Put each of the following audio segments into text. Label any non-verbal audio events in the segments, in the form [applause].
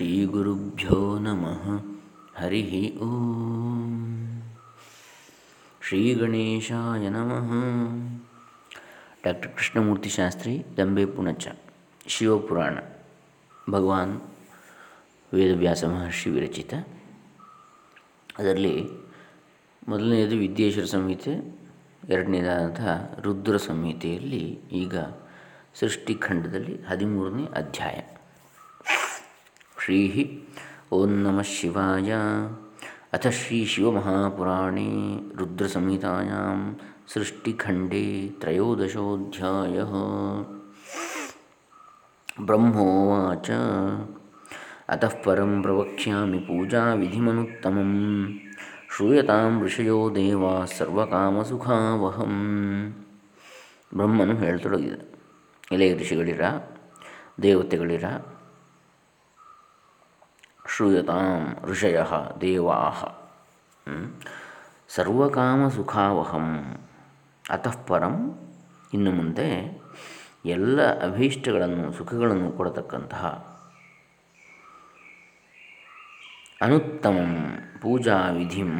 ಶ್ರೀಗುರುಭ್ಯೋ ನಮಃ ಹರಿ ಓಂ ಶ್ರೀ ಗಣೇಶಾಯ ನಮಃ ಡಾಕ್ಟರ್ ಕೃಷ್ಣಮೂರ್ತಿ ಶಾಸ್ತ್ರಿ ದಂಬೆ ಪುಣಚ ಶಿವಪುರಾಣ ಭಗವಾನ್ ವೇದವ್ಯಾಸ ಮಹರ್ಷಿ ವಿರಚಿತ ಅದರಲ್ಲಿ ಮೊದಲನೆಯದು ವಿದ್ಯೇಶ್ವರ ಸಂಹಿತೆ, ಎರಡನೇದಾದಂತಹ ರುದ್ರ ಸಂಹಿತೆಯಲ್ಲಿ ಈಗ ಸೃಷ್ಟಿಖಂಡದಲ್ಲಿ ಹದಿಮೂರನೇ ಅಧ್ಯಾಯ. ಶ್ರೀ ಓಂ ನಮಃ ಶಿವಾಯ. ಅಥ ಶ್ರೀ ಶಿವಮಹಾಪುರಾಣೇ ರುದ್ರಸಂಹಿತಾಯಾಂ ಸೃಷ್ಟಿಖಂಡೇ ತ್ರಯೋದಶೋಧ್ಯಾಯ. ಬ್ರಹ್ಮೋವಾಚ. ಅತಃ ಪರಂ ಪ್ರವಕ್ಷ್ಯಾಮಿ ಪೂಜಾವಿಧಿಮನುತ್ತಮಂ ಶ್ರೂಯತಾಂ ಋಷಯೋ ದೇವಾ ಸರ್ವಕಾಮಸುಖಾವಹಂ. ಬ್ರಹ್ಮನು ಹೇಳ್ತೊಡಗಿದ. ಎಲೆ ಋಷಿಗಳಿರ, ದೇವತೆಗಳಿರ ಶ್ರೂಯತಾಂ ಋಷಯ ದೇವಾ ಸರ್ವಕಾಮಸುಖಾವಹಂ ಅತಃ ಪರಂ ಇನ್ನು ಮುಂದೆ ಎಲ್ಲ ಅಭೀಷ್ಟಗಳನ್ನು, ಸುಖಗಳನ್ನು ಕೊಡತಕ್ಕಂತಹ ಅನುತ್ತಮಂ ಪೂಜಾ ವಿಧಿಂ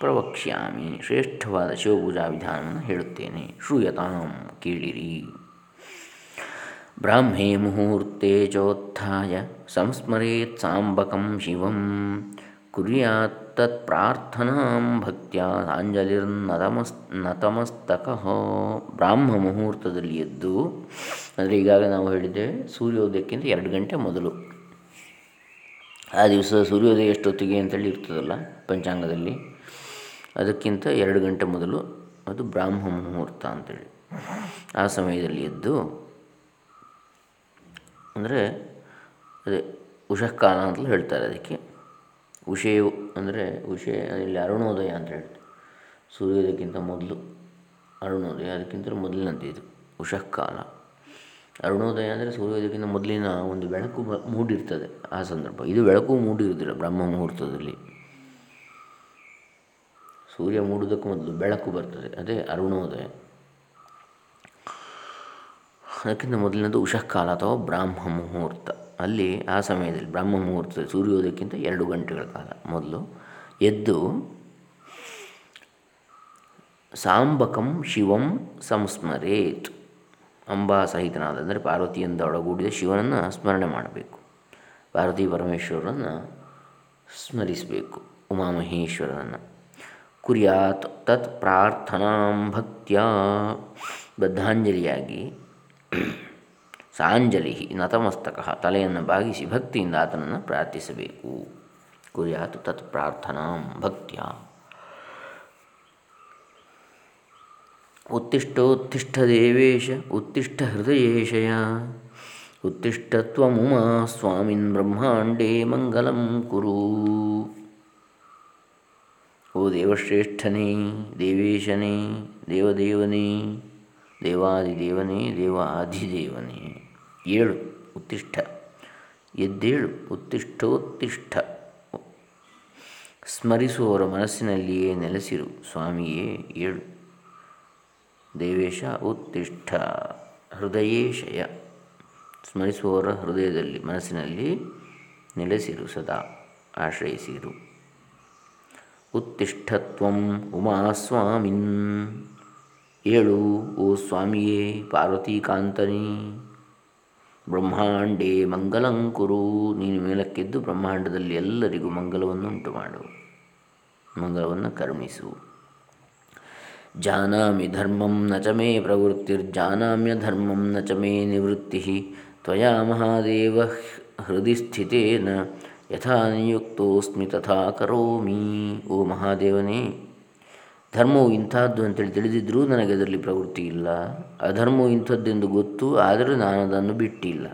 ಪ್ರವಕ್ಷ್ಯಾಮಿ ಶ್ರೇಷ್ಠವಾದ ಶಿವಪೂಜಾ ವಿಧಾನವನ್ನು ಹೇಳುತ್ತೇನೆ. ಶ್ರೂಯತಾಂ ಕೇಳಿರಿ. ಬ್ರಾಹ್ಮೇ ಮುಹೂರ್ತೆ ಚೋತ್ಥಾಯ ಸಂಸ್ಮರೇತ್ ಸಾಂಬಕಂ ಶಿವಂ. ಕುರ್ಯಾತ್ ತತ್ಪ್ರಾರ್ಥನಾಂ ಭಕ್ತಿಯ ಸಾಂಜಲಿರ್ನತಮಸ್ ನತಮಸ್ತಕಃ. ಬ್ರಾಹ್ಮ ಮುಹೂರ್ತದಲ್ಲಿ ಎದ್ದು, ಅಂದರೆ ಈಗಾಗಲೇ ನಾವು ಹೇಳಿದ್ದೇವೆ ಸೂರ್ಯೋದಯಕ್ಕಿಂತ ಎರಡು ಗಂಟೆ ಮೊದಲು. ಆ ದಿವಸ ಸೂರ್ಯೋದಯ ಎಷ್ಟೊತ್ತಿಗೆ ಅಂತೇಳಿ ಇರ್ತದಲ್ಲ ಪಂಚಾಂಗದಲ್ಲಿ. ಅದಕ್ಕಿಂತ ಎರಡು ಗಂಟೆ ಮೊದಲು ಅದು ಬ್ರಾಹ್ಮ ಮುಹೂರ್ತ ಅಂತೇಳಿ. ಆ ಸಮಯದಲ್ಲಿ ಎದ್ದು ಅಂದರೆ ಅದೇ ಉಷಃಕಾಲ ಅಂತಲೂ ಹೇಳ್ತಾರೆ ಅದಕ್ಕೆ. ಉಷೆಯು ಅಂದರೆ ಉಷೆ ಇಲ್ಲಿ ಅರುಣೋದಯ ಅಂತ ಹೇಳ್ತಾರೆ. ಸೂರ್ಯೋದಯಕ್ಕಿಂತ ಮೊದಲು ಅರುಣೋದಯ, ಅದಕ್ಕಿಂತ ಮೊದಲಿನಂತೆ ಇದು ಉಷಃಕಾಲ. ಅರುಣೋದಯ ಅಂದರೆ ಸೂರ್ಯೋದಯಕ್ಕಿಂತ ಮೊದಲಿನ ಒಂದು ಬೆಳಕು ಮೂಡಿರ್ತದೆ ಆ ಸಂದರ್ಭ. ಇದು ಬೆಳಕು ಮೂಡಿರುವುದಿಲ್ಲ ಬ್ರಹ್ಮ ಮುಹೂರ್ತದಲ್ಲಿ. ಸೂರ್ಯ ಮೂಡುವುದಕ್ಕೂ ಮೊದಲು ಬೆಳಕು ಬರ್ತದೆ. ಅದೇ ಅರುಣೋದಯ. ಅದಕ್ಕಿಂತ ಮೊದಲಿನದು ಉಷಃಕಾಲ ಅಥವಾ ಬ್ರಾಹ್ಮ ಮುಹೂರ್ತ. ಅಲ್ಲಿ ಆ ಸಮಯದಲ್ಲಿ ಬ್ರಾಹ್ಮ ಮುಹೂರ್ತ ಸೂರ್ಯೋದಯಕ್ಕಿಂತ ಎರಡು ಗಂಟೆಗಳ ಕಾಲ ಮೊದಲು ಎದ್ದು ಸಾಂಬಕಂ ಶಿವಂ ಸಂಸ್ಮರೇತ್ ಅಂಬಾ ಸಹಿತನಾದ ಅಂದರೆ ಪಾರ್ವತಿಯಿಂದ ಒಳಗೂಡಿದ ಶಿವನನ್ನು ಸ್ಮರಣೆ ಮಾಡಬೇಕು. ಪಾರ್ವತಿ ಪರಮೇಶ್ವರನನ್ನು ಸ್ಮರಿಸಬೇಕು. ಉಮಾಮಹೇಶ್ವರನನ್ನು. ಕುರಿಯಾತ್ ತತ್ ಪ್ರಾರ್ಥನಾ ಭಕ್ತಿಯ. ಬದ್ಧಾಂಜಲಿಯಾಗಿ [clears throat] ಸಾಂಜಲಿ ನತಮಸ್ತಕ ತಲೆಯನ್ನು ಬಾಗಿಸಿ ಭಕ್ತಿಯಿಂದ ಆತನನ್ನು ಪ್ರಾರ್ಥಿಸಬೇಕು. ಕುರಿಯಾತು ತತ್ ಪ್ರಾರ್ಥನಾಂ ಭಕ್ತಿಯ. ಉತ್ತಿಷ್ಟೋತ್ತಿಷ್ಠ ದೇವೇಶ ಉತ್ತಿಷ್ಠ ಹೃದಯೇಶಯ ಉತ್ತಿಷ್ಟತ್ವಮುಮಾ ಸ್ವಾಮಿನ್ ಬ್ರಹ್ಮಾಂಡೇ ಮಂಗಲಂ ಕುರು. ಓ ದೇವಶ್ರೇಷ್ಠನೇ, ದೇವೇಶನೇ, ದೇವದೇವನೇ ದೇವಾದಿದೇವನೇ ದೇವಾಧಿದೇವನೇ ಏಳು, ಉತ್ತಿಷ್ಠ. ಎದ್ದೇಳು, ಉತ್ತಿಷ್ಠೋತ್ತಿಷ್ಠ. ಸ್ಮರಿಸುವವರ ಮನಸ್ಸಿನಲ್ಲಿಯೇ ನೆಲೆಸಿರು ಸ್ವಾಮಿಯೇ, ಏಳು. ದೇವೇಶ, ಉತ್ತಿಷ್ಠ. ಹೃದಯೇಶಯ ಸ್ಮರಿಸುವವರ ಹೃದಯದಲ್ಲಿ, ಮನಸ್ಸಿನಲ್ಲಿ ನೆಲೆಸಿರು ಸದಾ, ಆಶ್ರಯಿಸಿರು. ಉತ್ತಿಷ್ಠತ್ವಂ ಉಮಾಸ್ವಾಮಿನ್. ಏಳು, ಓ ಸ್ವಾಮಿಯೇ, ಪಾರ್ವತೀಕಾಂತನೇ. ಬ್ರಹ್ಮಾಂಡೇ ಮಂಗಲಂಕುರು ನೀನು ಮೇಲಕ್ಕೆದ್ದು ಬ್ರಹ್ಮಾಂಡದಲ್ಲಿ ಎಲ್ಲರಿಗೂ ಮಂಗಲವನ್ನು ಉಂಟು ಮಾಡು. ಮಂಗಲವನ್ನು ಕರುಣಿಸು. ಜಾನಾಮಿ ಧರ್ಮಂ ನ ಚ ಮೇ ಪ್ರವೃತ್ತಿರ್ಜಾನಾಮ್ಯ ಧರ್ಮಂ ನ ಚ ನಿವೃತ್ತಿ. ತ್ವಯಾ ಮಹಾದೇವ ಹೃದಯ ಸ್ಥಿತೇನ ಯಥಾ ನಿಯುಕ್ತೋಸ್ಮಿ ತಥಾ ಕರೋಮಿ. ಓ ಮಹಾದೇವನೇ ಧರ್ಮವು ಇಂಥದ್ದು ಅಂತೇಳಿ ತಿಳಿದಿದ್ದರೂ ನನಗೆ ಅದರಲ್ಲಿ ಪ್ರವೃತ್ತಿ ಇಲ್ಲ. ಅಧರ್ಮವು ಇಂಥದ್ದೆಂದು ಗೊತ್ತು, ಆದರೆ ನಾನು ಅದನ್ನು ಬಿಟ್ಟಿಲ್ಲ.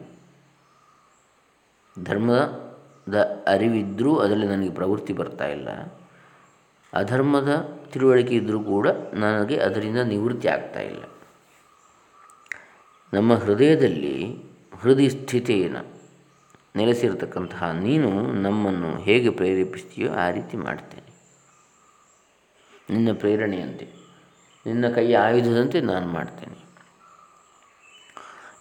ಧರ್ಮದ ಅರಿವಿದ್ದರೂ ಅದರಲ್ಲಿ ನನಗೆ ಪ್ರವೃತ್ತಿ ಬರ್ತಾ ಇಲ್ಲ. ಅಧರ್ಮದ ತಿಳುವಳಿಕೆ ಇದ್ದರೂ ಕೂಡ ನನಗೆ ಅದರಿಂದ ನಿವೃತ್ತಿ ಆಗ್ತಾ ಇಲ್ಲ. ನಮ್ಮ ಹೃದಯದಲ್ಲಿ ಹೃದಯ ಸ್ಥಿತಿಯನ್ನು ನೆಲೆಸಿರತಕ್ಕಂತಹ ನೀನು ನಮ್ಮನ್ನು ಹೇಗೆ ಪ್ರೇರೇಪಿಸ್ತೀಯೋ ಆ ರೀತಿ ಮಾಡ್ತೇನೆ. ನಿನ್ನ ಪ್ರೇರಣೆಯಂತೆ, ನಿನ್ನ ಕೈ ಆಯುಧದಂತೆ ನಾನು ಮಾಡ್ತೇನೆ.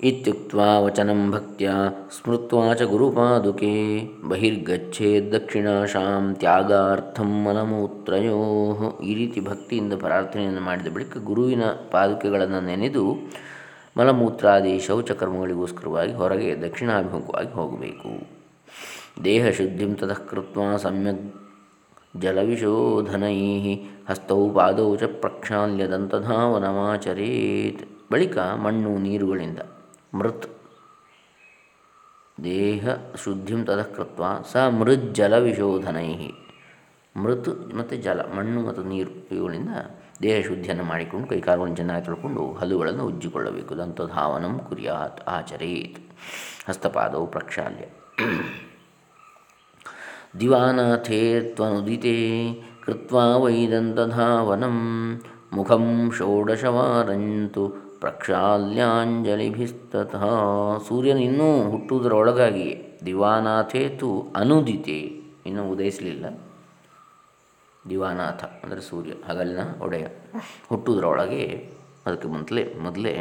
ಇತ್ಯುಕ್ತ ವಚನಂ ಭಕ್ತಿಯ ಸ್ಮೃತ್ವಾ ಚ ಗುರುಪಾದುಕೆ ಬಹಿರ್ಗಚ್ಚೇದ್ದಕ್ಷಿಣಾಶಾಂ ತ್ಯಾಗಾರ್ಥಂ ಮಲಮೂತ್ರಯೋ. ಈ ರೀತಿ ಭಕ್ತಿಯಿಂದ ಪ್ರಾರ್ಥನೆಯನ್ನು ಮಾಡಿದ ಬಳಿಕ ಗುರುವಿನ ಪಾದುಕೆಗಳನ್ನು ನೆನೆದು ಮಲಮೂತ್ರಾದಿ ಶೌಚಕರ್ಮಗಳಿಗೋಸ್ಕರವಾಗಿ ಹೊರಗೆ ದಕ್ಷಿಣಾಭಿಮುಖವಾಗಿ ಹೋಗಬೇಕು. ದೇಹ ಶುದ್ಧಿಂ ತತಃ ಕೃತ್ವ ಸಮ್ಯಕ್ ಜಲವಿಶೋಧನೈ ಹಸ್ತೌ ಪಾದೌ ಚ ಪ್ರಕ್ಷಾಲ್ಯ ದಂತಧಾವನಮಾಚರೇತ್ ಬಳಿಕ ಮಣ್ಣು ನೀರುಗಳಿಂದ ಮೃತ್ ದೇಹ ಶುದ್ಧಿಂ ತತಃ ಕೃತ್ವ ಸ ಮೃಜ್ಜಲವಿಶೋಧನೈ ಮೃತ್ ಮತ್ತು ಜಲ, ಮಣ್ಣು ಮತ್ತು ನೀರು ಇವುಗಳಿಂದ ದೇಹ ಶುದ್ಧಿಯನ್ನು ಮಾಡಿಕೊಂಡು ಕೈಕಾಲುಗಳನ್ನು ಚೆನ್ನಾಗಿ ತೊಳ್ಕೊಂಡು ಹಲ್ಲುಗಳನ್ನು ಉಜ್ಜಿಕೊಳ್ಳಬೇಕು. ದಂತಧಾವನಂ ಕುರ್ಯಾತ್ ಆಚರೇತ್. ಹಸ್ತಪಾದವು ಪ್ರಕ್ಷಾಲ್ಯ. ದಿವಾನಾಥೇ ತ್ವನುದಿತೆ ಕೃತ್ವಾ ವೈದಂತಧಾವನಂ ಮುಖಂ ಷೋಡಶವಾರಂತು ಪ್ರಕ್ಷಾಲ್ಯಾಂಜಲಿಭಿಸ್ತತಃ ಸೂರ್ಯನಿನ್ನೂ ಹುಟ್ಟುವುದರೊಳಗಾಗಿ ದಿವಾನಾಥೇ ತು ಅನುದಿತೆ। ಇನ್ನೂ ಉದಯಿಸಲಿಲ್ಲ. ದಿವಾನಾಥ ಅಂದರೆ ಸೂರ್ಯ, ಹಗಲಿನ ಒಡೆಯ. ಹುಟ್ಟುವುದರೊಳಗೆ ಅದಕ್ಕೆ ಮೊದಲೇ ಮೊದಲೇ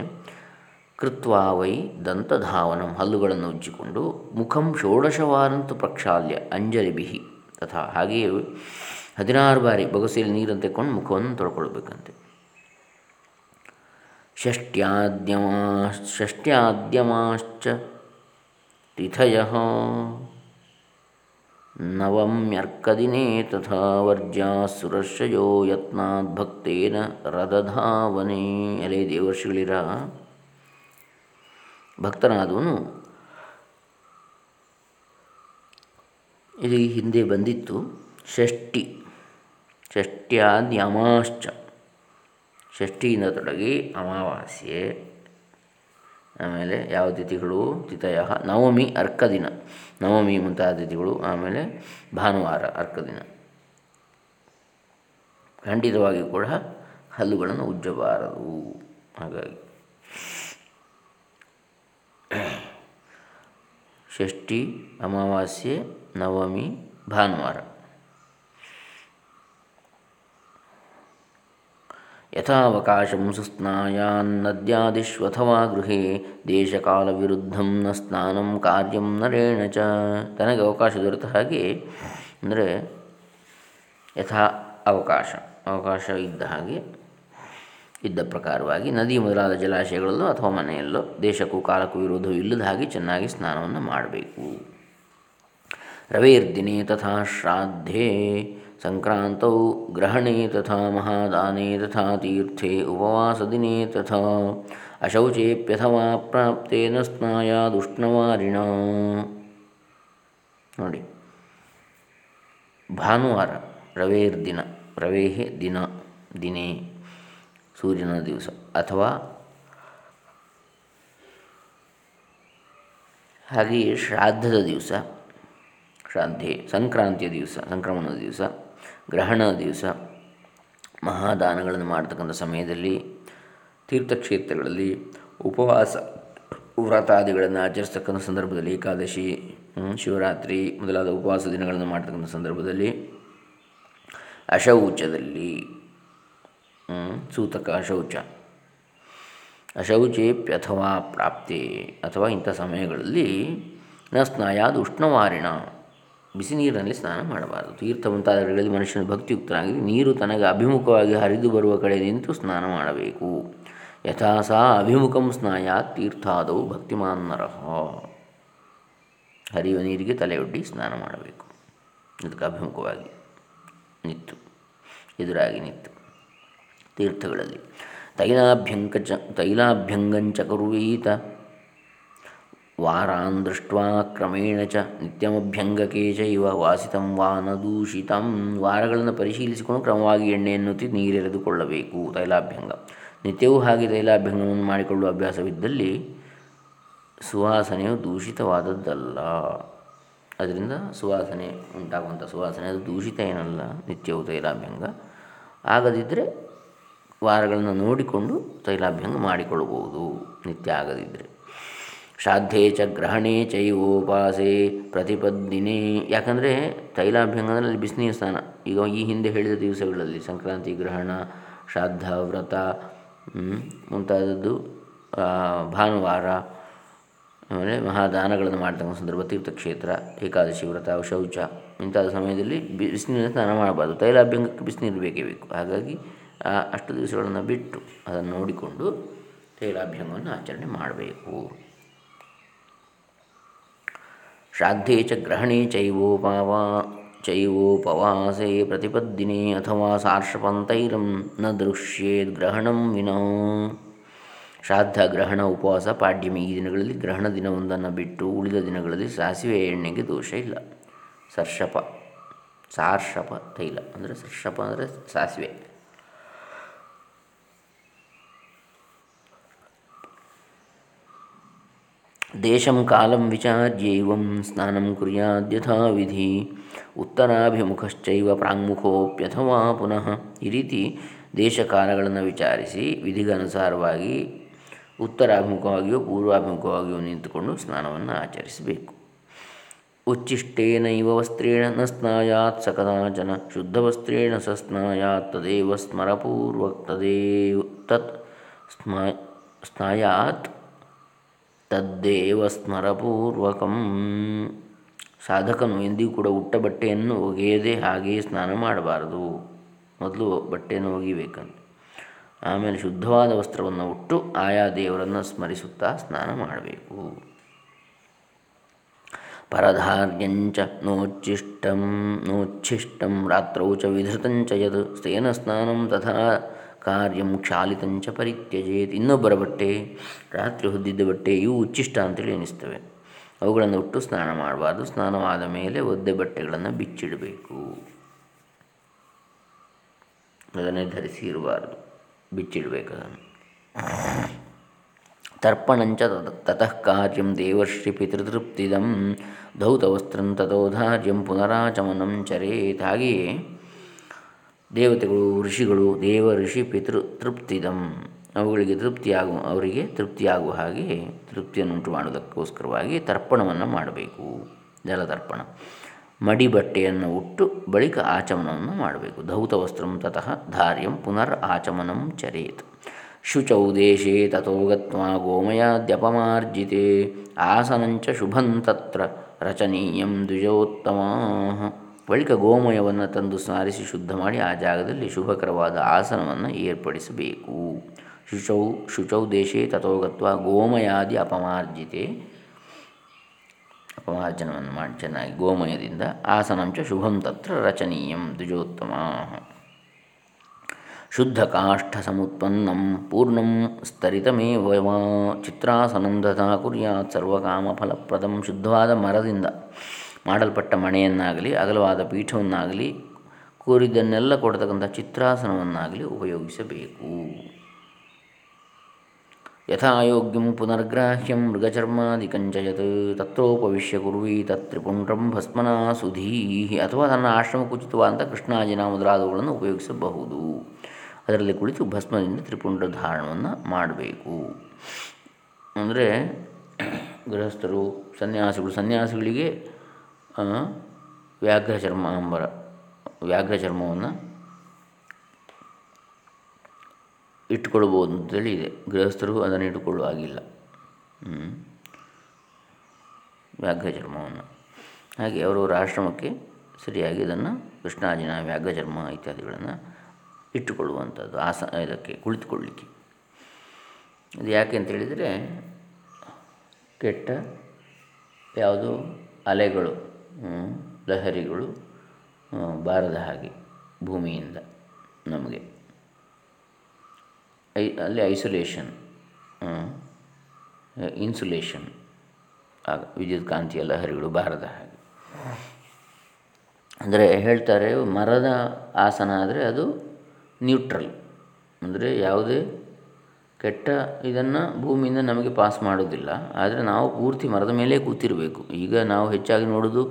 ಕೃತ್ವಾ ವೈ ದಂತಧಾವನಂ ಹಲ್ಲುಗಳನ್ನು ಉಜ್ಜಿಕೊಂಡು ಮುಖಂ ಷೋಡಶವಾರಂತು ಪ್ರಕ್ಷಾಲ್ಯ ಅಂಜಲಿಬಿಹಿ ತಥಾ ಹಾಗೆಯೇ ಹದಿನಾರು ಬಾರಿ ಬೊಗಸೆಯಲ್ಲಿ ನೀರನ್ನು ತೆಕ್ಕೊಂಡು ಮುಖವನ್ನು ತೊಳ್ಕೊಳ್ಬೇಕಂತೆ. ಷಷ್ಟ್ಯಾದ್ಯಮಾ, ಷಷ್ಟ್ಯಾದ್ಯಮಾಶ್ಚ ತಿಥಯ ನವಮ್ಯರ್ಕದಿನೇ ತಥಾ ವರ್ಜ್ಯಾಸುರರ್ಷಯೋ ಯತ್ನಾತ್ ಭಕ್ತೇನ ರದಧಾವನೆ. ಅಲೆ ದೇವರ್ಷಿಗಳಿರ ಭಕ್ತನಾದವನು ಇದು ಹಿಂದೆ ಬಂದಿತ್ತು ಷಷ್ಠಿ. ಷಷ್ಟ್ಯಾದ್ಯಮಾಶ್ಚ ಷಷ್ಠಿಯಿಂದ ತೊಡಗಿ ಅಮಾವಾಸ್ಯೆ. ಆಮೇಲೆ ಯಾವ ತಿಥಿಗಳು? ತಿಥಯ ನವಮಿ ಅರ್ಕ ದಿನ ನವಮಿ ಮುಂತಾದ ತಿಥಿಗಳು, ಆಮೇಲೆ ಭಾನುವಾರ ಅರ್ಕ ದಿನ ಖಂಡಿತವಾಗಿ ಕೂಡ ಹಲ್ಲುಗಳನ್ನು ಉಜ್ಜಬಾರದು. ಹಾಗಾಗಿ ಷಷ್ಠಿ, ಅಮಾವಾಸ್ಯೆ, ನವಮಿ, ಭಾನುವಾರ. ಯಥಾವಕಾಶಂ ಸುಸ್ನಾಯಾನ್ನದ್ಯಾದಿಷ್ವಥವಾ ಗೃಹೇ, ದೇಶಕಾಲವಿರುದ್ಧಂ ನ ಸ್ನಾನಂ ಕಾರ್ಯಂ ನರೇಣ ಚ. ತನಗೆ ಅವಕಾಶ ದೊರೆತ ಹಾಗೆ, ಅಂದರೆ ಯಥಾ ಅವಕಾಶ ಅವಕಾಶ ಇದ್ದ ಹಾಗೆ ಇದ್ದ ಪ್ರಕಾರವಾಗಿ ನದಿ ಮೊದಲಾದ ಜಲಾಶಯಗಳಲ್ಲೋ ಅಥವಾ ಮನೆಯಲ್ಲೋ ದೇಶಕ್ಕೂ ಕಾಲಕ್ಕೂ ವಿರೋಧವೂ ಇಲ್ಲದ ಹಾಗೆ ಚೆನ್ನಾಗಿ ಸ್ನಾನವನ್ನು ಮಾಡಬೇಕು. ರವೇರ್ದಿನೇ ತಥಾ ಶ್ರಾದ್ಧೇ, ಸಂಕ್ರಾಂತೌ ಗ್ರಹಣೆ ತಥಾ ಮಹಾದಾನೆ ತಥಾ ತೀರ್ಥೆ, ಉಪವಾಸದಿನೇ ತಥಾ ಅಶೌಚೇಪ್ಯಥವಾ ಪ್ರಾಪ್ತೇನ ಸ್ನಾಯಾದುಷ್ಣವಾರಿಣ ನೋಡಿ, ಭಾನುವಾರ ರವೇರ್ದಿನ ರವೇಹೆ ದಿನ, ದಿನೇ ಸೂರ್ಯನ ದಿವಸ ಅಥವಾ ಹಾಗೆಯೇ ಶ್ರಾದ್ದದ ದಿವಸ ಶ್ರಾದ್ದೆ ಸಂಕ್ರಾಂತಿಯ ದಿವಸ, ಸಂಕ್ರಮಣದ ದಿವಸ, ಗ್ರಹಣದ ದಿವಸ, ಮಹಾದಾನಗಳನ್ನು ಮಾಡ್ತಕ್ಕಂಥ ಸಮಯದಲ್ಲಿ, ತೀರ್ಥಕ್ಷೇತ್ರಗಳಲ್ಲಿ ಉಪವಾಸ ವ್ರತಾದಿಗಳನ್ನು ಆಚರಿಸ್ತಕ್ಕಂಥ ಸಂದರ್ಭದಲ್ಲಿ, ಏಕಾದಶಿ ಶಿವರಾತ್ರಿ ಮೊದಲಾದ ಉಪವಾಸ ದಿನಗಳನ್ನು ಮಾಡ್ತಕ್ಕಂಥ ಸಂದರ್ಭದಲ್ಲಿ ಅಶೌಚದಲ್ಲಿ ಸೂತಕ ಅಶೌಚ. ಅಶೌಚೇಪ್ಯಥವಾ ಪ್ರಾಪ್ತಿ. ಅಥವಾ ಇಂಥ ಸಮಯಗಳಲ್ಲಿ ನ ಸ್ನಾಯಾದ ಉಷ್ಣವಾರಿಣ. ಬಿಸಿ ನೀರಿನಲ್ಲಿ ಸ್ನಾನ ಮಾಡಬಾರದು. ತೀರ್ಥ ಮುಂತಾದಗಳಲ್ಲಿ ಮನುಷ್ಯನ ಭಕ್ತಿಯುಕ್ತನಾಗಿ ನೀರು ತನಗೆ ಅಭಿಮುಖವಾಗಿ ಹರಿದು ಬರುವ ಕಡೆ ನಿಂತು ಸ್ನಾನ ಮಾಡಬೇಕು. ಯಥಾ ಸಾ ಅಭಿಮುಖಂ ಸ್ನಾಯಾತ್ ತೀರ್ಥಾದವು ಭಕ್ತಿಮಾನ್ನರಹ ಹರಿಯುವ ನೀರಿಗೆ ತಲೆಯೊಡ್ಡಿ ಸ್ನಾನ ಮಾಡಬೇಕು. ಇದಕ್ಕೆ ಅಭಿಮುಖವಾಗಿ ನಿತ್ತು ಎದುರಾಗಿ ನಿತ್ತು ತೀರ್ಥಗಳಲ್ಲಿ. ಚ ತೈಲಾಭ್ಯಂಗಂಚ ಕುರುವೀತ. ವಾರಾನ್ ದೃಷ್ಟ್ವಾ ಕ್ರಮೇಣ ಚ ನಿತ್ಯಮಭ್ಯಂಗಕೇ ಇವ ವಾಸಿತಂ ವಾನದೂಷಿತಂ. ವಾರಗಳನ್ನು ಪರಿಶೀಲಿಸಿಕೊಂಡು ಕ್ರಮವಾಗಿ ಎಣ್ಣೆಯನ್ನು ನೀರೆರೆದುಕೊಳ್ಳಬೇಕು ತೈಲಾಭ್ಯಂಗ. ನಿತ್ಯವೂ ಹಾಗೆ ತೈಲಾಭ್ಯಂಗವನ್ನು ಮಾಡಿಕೊಳ್ಳುವ ಅಭ್ಯಾಸವಿದ್ದಲ್ಲಿ ಸುವಾಸನೆಯು ದೂಷಿತವಾದದ್ದಲ್ಲ. ಅದರಿಂದ ಸುವಾಸನೆ ಉಂಟಾಗುವಂಥ ಸುವಾಸನೆ, ಅದು ದೂಷಿತ ಏನಲ್ಲ, ನಿತ್ಯವೂ ತೈಲಾಭ್ಯಂಗ. ಆಗದಿದ್ದರೆ ವಾರಗಳನ್ನು ನೋಡಿಕೊಂಡು ತೈಲಾಭ್ಯಂಗ ಮಾಡಿಕೊಳ್ಳಬಹುದು. ನಿತ್ಯ ಆಗದಿದ್ದರೆ. ಶ್ರಾದ್ಧೆ ಚ ಗ್ರಹಣೇ ಚೈವೋಪಾಸೆ ಪ್ರತಿಪದ್ದಿನೇ. ಯಾಕಂದರೆ ತೈಲಾಭ್ಯಂಗದಲ್ಲಿ ಬಿಸಿನೀರು ಸ್ನಾನ. ಈಗ ಈ ಹಿಂದೆ ಹೇಳಿದ ದಿವಸಗಳಲ್ಲಿ ಸಂಕ್ರಾಂತಿ, ಗ್ರಹಣ ಶ್ರಾದ್ದ ವ್ರತ ಮುಂತಾದದ್ದು ಭಾನುವಾರ, ಆಮೇಲೆ ಮಹಾದಾನಗಳನ್ನು ಮಾಡ್ತಕ್ಕಂಥ ಸಂದರ್ಭ, ತೀರ್ಥಕ್ಷೇತ್ರ, ಏಕಾದಶಿ ವ್ರತ, ಶೌಚ ಇಂತಹ ಸಮಯದಲ್ಲಿ ಬಿಸಿನೀರಿನ ಸ್ನಾನ ಮಾಡಬಾರ್ದು. ತೈಲಾಭ್ಯಂಗಕ್ಕೆ ಬಿಸಿನೀರು ಬೇಕೇ ಬೇಕು. ಹಾಗಾಗಿ ಅಷ್ಟು ದಿವಸಗಳನ್ನು ಬಿಟ್ಟು ಅದನ್ನು ನೋಡಿಕೊಂಡು ತೈಲಾಭ್ಯಂಗವನ್ನು ಆಚರಣೆ ಮಾಡಬೇಕು. ಶ್ರಾದ್ಧೇ ಚ ಗ್ರಹಣೆ ಚೈವೋಪವಾ, ಚೈವೋಪವಾಸೇ ಪ್ರತಿಪದ್ದಿನೇ ಅಥವಾ ಸಾರ್ಷಪಂತೈರಂ ನ ದೃಶ್ಯೇದ್ ಗ್ರಹಣಂ ವಿನೋ. ಶ್ರಾದ್ದ ಗ್ರಹಣ, ಉಪವಾಸ, ಪಾಡ್ಯಮಿ ಈ ದಿನಗಳಲ್ಲಿ ಗ್ರಹಣ ದಿನವೊಂದನ್ನು ಬಿಟ್ಟು ಉಳಿದ ದಿನಗಳಲ್ಲಿ ಸಾಸಿವೆ ಎಣ್ಣೆಗೆ ದೋಷ ಇಲ್ಲ. ಸರ್ಷಪ ಸಾರ್ಷಪ ತೈಲ ಅಂದರೆ ಸರ್ಷಪ ಅಂದರೆ ಸಾಸಿವೆ. ದೇಶಂ ಕಾಲಂ ವಿಚಾರ್ಯೈವಂ ಸ್ನಾನಂ ಕುರ್ಯಾದ್ಯಥಾ ವಿಧಿ ಉತ್ತರಾಭಿಮುಖಶ್ಚೈವ ಪ್ರಾಂಗುಖೋಪ್ಯಥವಾ ಪುನಃ. ಈ ರೀತಿ ದೇಶಕಾಲಗಳನ್ನು ವಿಚಾರಿಸಿ ವಿಧಿಗನುಸಾರವಾಗಿ ಉತ್ತರಾಭಿಮುಖವಾಗಿಯೋ ಪೂರ್ವಾಭಿಮುಖವಾಗಿಯೋ ನಿಂತುಕೊಂಡು ಸ್ನಾನವನ್ನು ಆಚರಿಸಬೇಕು. ಉಚ್ಚಿಷ್ಟೇನೈವ ವಸ್ತ್ರೇಣ ನ ಸ್ನಾಯಾತ್ ಸ ಕದಾಚನ ಶುದ್ಧವಸ್ತ್ರೇಣ ಸ ಸ್ನಾಯಾತ್ ತದೇವ ಸ್ಮರಪೂರ್ವಕ್ ತದೇವ ತತ್ ಸ್ಮ ಸ್ನಾಯಾತ್ ತದ್ದೇವ ಸ್ಮರಪೂರ್ವಕಂ ಸಾಧಕನು ಎಂದಿಗೂ ಕೂಡ ಉಟ್ಟ ಬಟ್ಟೆಯನ್ನು ಒಗೆಯದೆ ಹಾಗೆಯೇ ಸ್ನಾನ ಮಾಡಬಾರದು. ಮೊದಲು ಬಟ್ಟೆಯನ್ನು ಒಗಿಬೇಕಂತ ಆಮೇಲೆ ಶುದ್ಧವಾದ ವಸ್ತ್ರವನ್ನು ಉಟ್ಟು ಆಯಾ ದೇವರನ್ನು ಸ್ಮರಿಸುತ್ತಾ ಸ್ನಾನ ಮಾಡಬೇಕು. ಪರಧಾರ್ಯಂಚ ನೋಚ್ಚಿಷ್ಟಂ ನೋಚ್ಛಿಷ್ಟಂ ರಾತ್ರೌ ಚ ವಿಧೃತಂಚ ಯದ್ ಸ್ನಾನಂ ತಥಾ ಕಾರ್ಯಂ ಕ್ಷಾಲಿತಂಚ ಪರಿತ್ಯಜೇತ್. ಇನ್ನೊಬ್ಬರ ಬಟ್ಟೆ ರಾತ್ರಿ ಹೊದ್ದಿದ್ದ ಬಟ್ಟೆ ಇವು ಉಚ್ಚಿಷ್ಟ ಅಂತೇಳಿ ಎನಿಸ್ತವೆ ಅವುಗಳನ್ನು ಉಟ್ಟು ಸ್ನಾನ ಮಾಡಬಾರ್ದು. ಸ್ನಾನವಾದ ಮೇಲೆ ಒದ್ದೆ ಬಟ್ಟೆಗಳನ್ನು ಬಿಚ್ಚಿಡಬೇಕು. ಅದನ್ನೇ ಧರಿಸಿ ಇರಬಾರ್ದು. ಬಿಚ್ಚಿಡಬೇಕು ಅದನ್ನು. ತರ್ಪಣಂಚ ತತಃ ಕಾರ್ಯಂ ದೇವರ್ಷಿ ಪಿತೃತೃಪ್ತಿದಂ. ಧೌತವಸ್ತ್ರಂ ತಥೋಧಾರ್ಯಂ ಪುನರಾಚಮನಂ ಚರೇತ್. ಹಾಗೆಯೇ ದೇವತೆಗಳು, ಋಷಿಗಳು, ದೇವ, ಋಷಿ, ಪಿತೃ ತೃಪ್ತಿದಂ. ಅವುಗಳಿಗೆ ತೃಪ್ತಿಯಾಗುವ, ಅವರಿಗೆ ತೃಪ್ತಿಯಾಗುವ ಹಾಗೆ ತೃಪ್ತಿಯನ್ನುಂಟು ಮಾಡುವುದಕ್ಕೋಸ್ಕರವಾಗಿ ತರ್ಪಣವನ್ನು ಮಾಡಬೇಕು. ಜಲತರ್ಪಣ. ಮಡಿ ಬಟ್ಟೆಯನ್ನು ಉಟ್ಟು ಬಳಿಕ ಆಚಮನವನ್ನು ಮಾಡಬೇಕು. ಧೌತ ವಸ್ತ್ರಂ ತತಃ ಧಾರ್ಯಂ ಪುನರ್ ಆಚಮನಂ ಚರೇತ್. ಶುಚೌ ದೇಶೇ ತಥೋ ಗತ್ವಾ ಆಸನಂಚ ಶುಭಂ ತತ್ರ ರಚನೀಯಂ ದ್ವಿಜೋತ್ತಮ. ಬಳಿಕ ಗೋಮಯವನ್ನು ತಂದು ಸ್ನಾರಿಸಿ ಶುದ್ಧ ಮಾಡಿ ಆ ಜಾಗದಲ್ಲಿ ಶುಭಕರವಾದ ಆಸನವನ್ನು ಏರ್ಪಡಿಸಬೇಕು. ಶುಚೌ ಶುಚೌ ದೇಶೇ ತಥೋಗತ್ವ ಗೋಮಯಾದಿ ಅಪಮಾರ್ಜಿತೆ. ಅಪಮಾರ್ಜನವನ್ನು ಮಾಡಿ ಚೆನ್ನಾಗಿ ಗೋಮಯದಿಂದ ಆಸನಂಚ ಶುಭಂ ತತ್ರ ರಚನೀಯಂ ದ್ವಿಜೋತ್ತಮ ಶುದ್ಧ ಕಾಷ್ಠ ಸಮುತ್ಪನ್ನಂ ಪೂರ್ಣಂ ಸ್ತರಿತಮೇ ವಯವಾ ದತಾ ಕುರ್ಯಾತ್ ಸರ್ವಕಾಮ ಫಲಪ್ರದಂ ಶುದ್ಧವಾದ ಮರದಿಂದ. ಮಾಡಲ್ಪಟ್ಟ ಮಣೆಯನ್ನಾಗಲಿ, ಅಗಲವಾದ ಪೀಠವನ್ನಾಗಲಿ, ಕೋರಿದ್ದನ್ನೆಲ್ಲ ಕೊಡತಕ್ಕಂಥ ಚಿತ್ರಾಸನವನ್ನಾಗಲಿ ಉಪಯೋಗಿಸಬೇಕು. ಯಥಾಯೋಗ್ಯಂ ಪುನರ್ಗ್ರಾಹ್ಯಂ ಮೃಗಚರ್ಮಾದಿಕಂಚಯತ್ ತತ್ರೋಪವಿಶ್ಯ ಕುರ್ವಿ ತತ್ರಿಪುಂಡ್ರಂ ಭಸ್ಮನಾ ಸುಧೀ ಅಥವಾ ತನ್ನ ಆಶ್ರಮಕುಚಿತವಾದಂಥ ಕೃಷ್ಣಾಜಿನ ಮುದ್ರಾದವುಗಳನ್ನು ಉಪಯೋಗಿಸಬಹುದು. ಅದರಲ್ಲಿ ಕುಳಿತು ಭಸ್ಮದಿಂದ ತ್ರಿಪುಂಡ್ರ ಧಾರಣವನ್ನು ಮಾಡಬೇಕು. ಅಂದರೆ ಗೃಹಸ್ಥರು, ಸನ್ಯಾಸಿಗಳು, ಸನ್ಯಾಸಿಗಳಿಗೆ ವ್ಯಾಘ್ರ ಚರ್ಮ ಅಂಬರ, ವ್ಯಾಘ್ರ ಚರ್ಮವನ್ನು ಇಟ್ಟುಕೊಳ್ಬೋದು ಅಂತೇಳಿ ಇದೆ ಗೃಹಸ್ಥರು ಅದನ್ನು ಇಟ್ಟುಕೊಳ್ಳುವ ಆಗಿಲ್ಲ ವ್ಯಾಘ್ರ ಚರ್ಮವನ್ನು. ಹಾಗೆ ಅವರು ಆಶ್ರಮಕ್ಕೆ ಸರಿಯಾಗಿ ಇದನ್ನು ಕೃಷ್ಣಾಜಿನ ವ್ಯಾಘ್ರ ಚರ್ಮ ಇತ್ಯಾದಿಗಳನ್ನು ಇಟ್ಟುಕೊಳ್ಳುವಂಥದ್ದು ಆಸ, ಇದಕ್ಕೆ ಕುಳಿತುಕೊಳ್ಳಿಕ್ಕೆ. ಇದು ಯಾಕೆ ಅಂತ ಹೇಳಿದರೆ ಕೆಟ್ಟ ಯಾವುದು ಅಲೆಗಳು ಲಹರಿಗಳು ಬಾರದ ಹಾಗೆ ಭೂಮಿಯಿಂದ ನಮಗೆ. ಐ, ಅಲ್ಲಿ ಐಸೋಲೇಷನ್ ಇನ್ಸುಲೇಷನ್ ಆಗ ವಿದ್ಯುತ್ ಕಾಂತಿಯ ಲಹರಿಗಳು ಬಾರದ ಹಾಗೆ. ಅಂದರೆ ಹೇಳ್ತಾರೆ ಮರದ ಆಸನ ಆದರೆ ಅದು ನ್ಯೂಟ್ರಲ್ ಅಂದರೆ ಯಾವುದೇ ಕೆಟ್ಟ ಇದನ್ನು ಭೂಮಿಯಿಂದ ನಮಗೆ ಪಾಸ್ ಮಾಡೋದಿಲ್ಲ ಆದರೆ ನಾವು ಪೂರ್ತಿ ಮರದ ಮೇಲೆ ಕೂತಿರಬೇಕು. ಈಗ ನಾವು ಹೆಚ್ಚಾಗಿ ನೋಡೋದು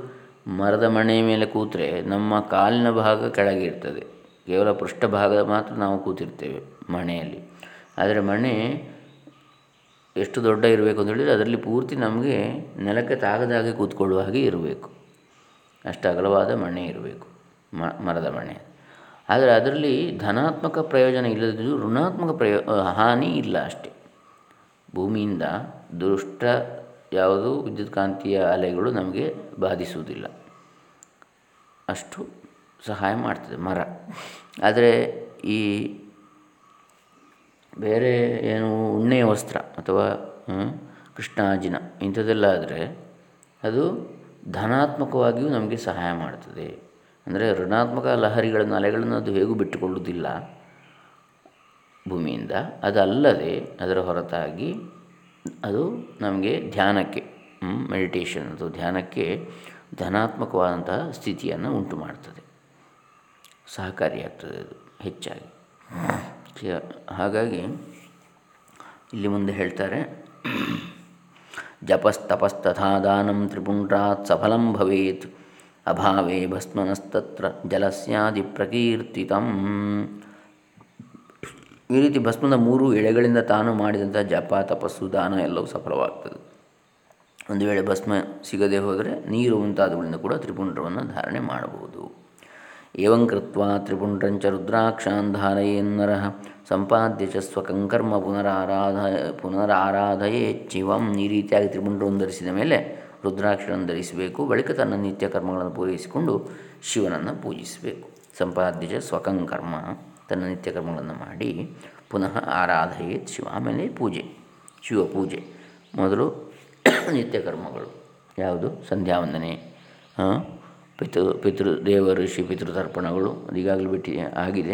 ಮರದ ಮಣೆಯ ಮೇಲೆ ಕೂತರೆ ನಮ್ಮ ಕಾಲಿನ ಭಾಗ ಕೆಳಗೆ ಇರ್ತದೆ. ಕೇವಲ ಪೃಷ್ಠಭಾಗ ಮಾತ್ರ ನಾವು ಕೂತಿರ್ತೇವೆ ಮಣೆಯಲ್ಲಿ. ಆದರೆ ಮಣೆ ಎಷ್ಟು ದೊಡ್ಡ ಇರಬೇಕು ಅಂತ ಹೇಳಿದರೆ ಅದರಲ್ಲಿ ಪೂರ್ತಿ ನಮಗೆ ನೆಲಕ್ಕೆ ತಾಗದ ಹಾಗೆ ಕೂತ್ಕೊಳ್ಳುವ ಹಾಗೆ ಇರಬೇಕು. ಅಷ್ಟು ಅಗಲವಾದ ಮಣೆ ಇರಬೇಕು. ಮರದ ಮಣೆ ಆದರೆ ಅದರಲ್ಲಿ ಧನಾತ್ಮಕ ಪ್ರಯೋಜನ ಇಲ್ಲದಿದ್ದು ಋಣಾತ್ಮಕ ಪ್ರಯೋ ಹಾನಿ ಇಲ್ಲ ಅಷ್ಟೇ. ಭೂಮಿಯಿಂದ ದುಷ್ಟ ಯಾವುದು ವಿದ್ಯುತ್ ಕಾಂತೀಯ ಅಲೆಗಳು ನಮಗೆ ಬಾಧಿಸುವುದಿಲ್ಲ. ಅಷ್ಟು ಸಹಾಯ ಮಾಡ್ತದೆ ಮರ. ಆದರೆ ಈ ಬೇರೆ ಏನು ಉಣ್ಣೆಯ ವಸ್ತ್ರ ಅಥವಾ ಕೃಷ್ಣಾಜಿನ ಇಂಥದ್ದೆಲ್ಲ ಆದರೆ ಅದು ಧನಾತ್ಮಕವಾಗಿಯೂ ನಮಗೆ ಸಹಾಯ ಮಾಡ್ತದೆ. ಅಂದರೆ ಋಣಾತ್ಮಕ ಲಹರಿಗಳನ್ನು, ಅಲೆಗಳನ್ನು ಅದು ಹೇಗೂ ಬಿಟ್ಟುಕೊಳ್ಳುವುದಿಲ್ಲ ಭೂಮಿಯಿಂದ. ಅದಲ್ಲದೆ ಅದರ ಹೊರತಾಗಿ ಅದು ನಮಗೆ ಧ್ಯಾನಕ್ಕೆ ಮೆಡಿಟೇಷನ್ ಅದು ಧ್ಯಾನಕ್ಕೆ ಧನಾತ್ಮಕವಾದಂತಹ ಸ್ಥಿತಿಯನ್ನು ಉಂಟು ಮಾಡ್ತದೆ. ಸಹಕಾರಿಯಾಗ್ತದೆ ಅದು ಹೆಚ್ಚಾಗಿ. ಹಾಗಾಗಿ ಇಲ್ಲಿ ಮುಂದೆ ಹೇಳ್ತಾರೆ ಜಪಸ್ತಪಸ್ತಥಾ ದಾನಂ ತ್ರಿಪುಂಡ್ರಾತ್ ಸಫಲಂ ಭವೇತ್. ಅಭಾವೇ ಭಸ್ಮನಸ್ತತ್ರ ಜಲಸ್ಯಾದಿ ಪ್ರಕೀರ್ತಿತಂ ಈ ರೀತಿ ಭಸ್ಮದ ಮೂರು ಎಳೆಗಳಿಂದ ತಾನು ಮಾಡಿದಂಥ ಜಪ, ತಪಸ್ಸು, ದಾನ ಎಲ್ಲವೂ ಸಫಲವಾಗ್ತದೆ. ಒಂದು ವೇಳೆ ಭಸ್ಮ ಸಿಗದೆ ಹೋದರೆ ನೀರು ಮುಂತಾದವುಗಳಿಂದ ಕೂಡ ತ್ರಿಪುಂಡ್ರವನ್ನು ಧಾರಣೆ ಮಾಡಬಹುದು. ಏವಂಕೃತ್ವ ತ್ರಿಪುಂಡ್ರಂಚ ರುದ್ರಾಕ್ಷಾನ್ ಧಾರಯೇನ್ನರ ಸಂಪಾದ್ಯ ಚ ಸ್ವಕಂಕರ್ಮ ಪುನರಾರಾಧ ಪುನರಾರಾಧಯೇಚ್ಚಿವಂ ಈ ರೀತಿಯಾಗಿ ತ್ರಿಪುಂಡ್ರವನ್ನು ಧರಿಸಿದ ಮೇಲೆ ರುದ್ರಾಕ್ಷರನ್ನು ಧರಿಸಬೇಕು. ಬಳಿಕ ತನ್ನ ನಿತ್ಯ ಕರ್ಮಗಳನ್ನು ಪೂರೈಸಿಕೊಂಡು ಶಿವನನ್ನು ಪೂಜಿಸಬೇಕು. ಸಂಪಾದ್ಯ ಸ್ವಕಂಕರ್ಮ ತನ್ನ ನಿತ್ಯ ಕರ್ಮಗಳನ್ನು ಮಾಡಿ ಪುನಃ ಆರಾಧಯೇತ್ ಶಿವ. ಆಮೇಲೆ ಪೂಜೆ. ಶಿವ ಪೂಜೆ. ಮೊದಲು [coughs] ನಿತ್ಯ ಕರ್ಮಗಳು. ಯಾವುದು? ಸಂಧ್ಯಾವಂದನೆ. ಪಿತೃ ಪಿತೃ, ದೇವ, ಋಷಿ, ಪಿತೃತರ್ಪಣಗಳು. ಅದೀಗಾಗಲೇ ಬಿಟ್ಟು, ಆಗಿದೆ.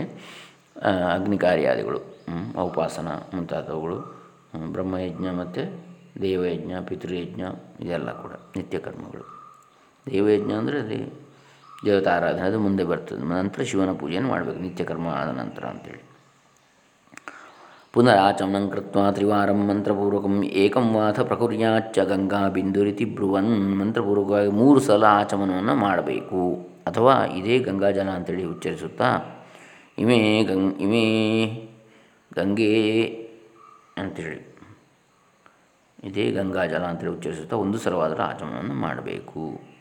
ಅಗ್ನಿ ಕಾರ್ಯಾದಿಗಳು ಉಪಾಸನ ಮುಂತಾದವುಗಳು. ಬ್ರಹ್ಮಯಜ್ಞ ಮತ್ತು ದೇವಯಜ್ಞ, ಪಿತೃಯಜ್ಞ ಇದೆಲ್ಲ ಕೂಡ ನಿತ್ಯ ಕರ್ಮಗಳು. ದೇವಯಜ್ಞ ಅಂದರೆ ಅಲ್ಲಿ ದೇವತಾರಾಧನೆ, ಅದು ಮುಂದೆ ಬರ್ತದೆ. ನಂತರ ಶಿವನ ಪೂಜೆಯನ್ನು ಮಾಡಬೇಕು, ನಿತ್ಯ ಕರ್ಮ ಆದ ನಂತರ ಅಂತೇಳಿ. ಪುನರಾಚಮನಂ ಕೃತ್ವ ತ್ರಿವಾರಂ ಮಂತ್ರಪೂರ್ವಕಂ ಏಕಂ ವಾಥ ಪ್ರಕುರ್ಯಾಚ್ಚ ಗಂಗಾ ಬಿಂದುರಿತಿ ಬ್ರುವನ್ ಮಂತ್ರಪೂರ್ವಕವಾಗಿ ಮೂರು ಸಲ ಆಚಮನವನ್ನು ಮಾಡಬೇಕು. ಅಥವಾ ಇದೇ ಗಂಗಾಜಲ ಅಂತೇಳಿ ಉಚ್ಚರಿಸುತ್ತಾ, ಇಮೇ ಗಂ, ಇಮೇ ಗಂಗೆ ಅಂತೇಳಿ. ಇದೇ ಗಂಗಾಜಲ ಅಂತೇಳಿ ಉಚ್ಚರಿಸುತ್ತಾ ಒಂದು ಸಲವಾದರೂ ಆಚಮನವನ್ನು ಮಾಡಬೇಕು.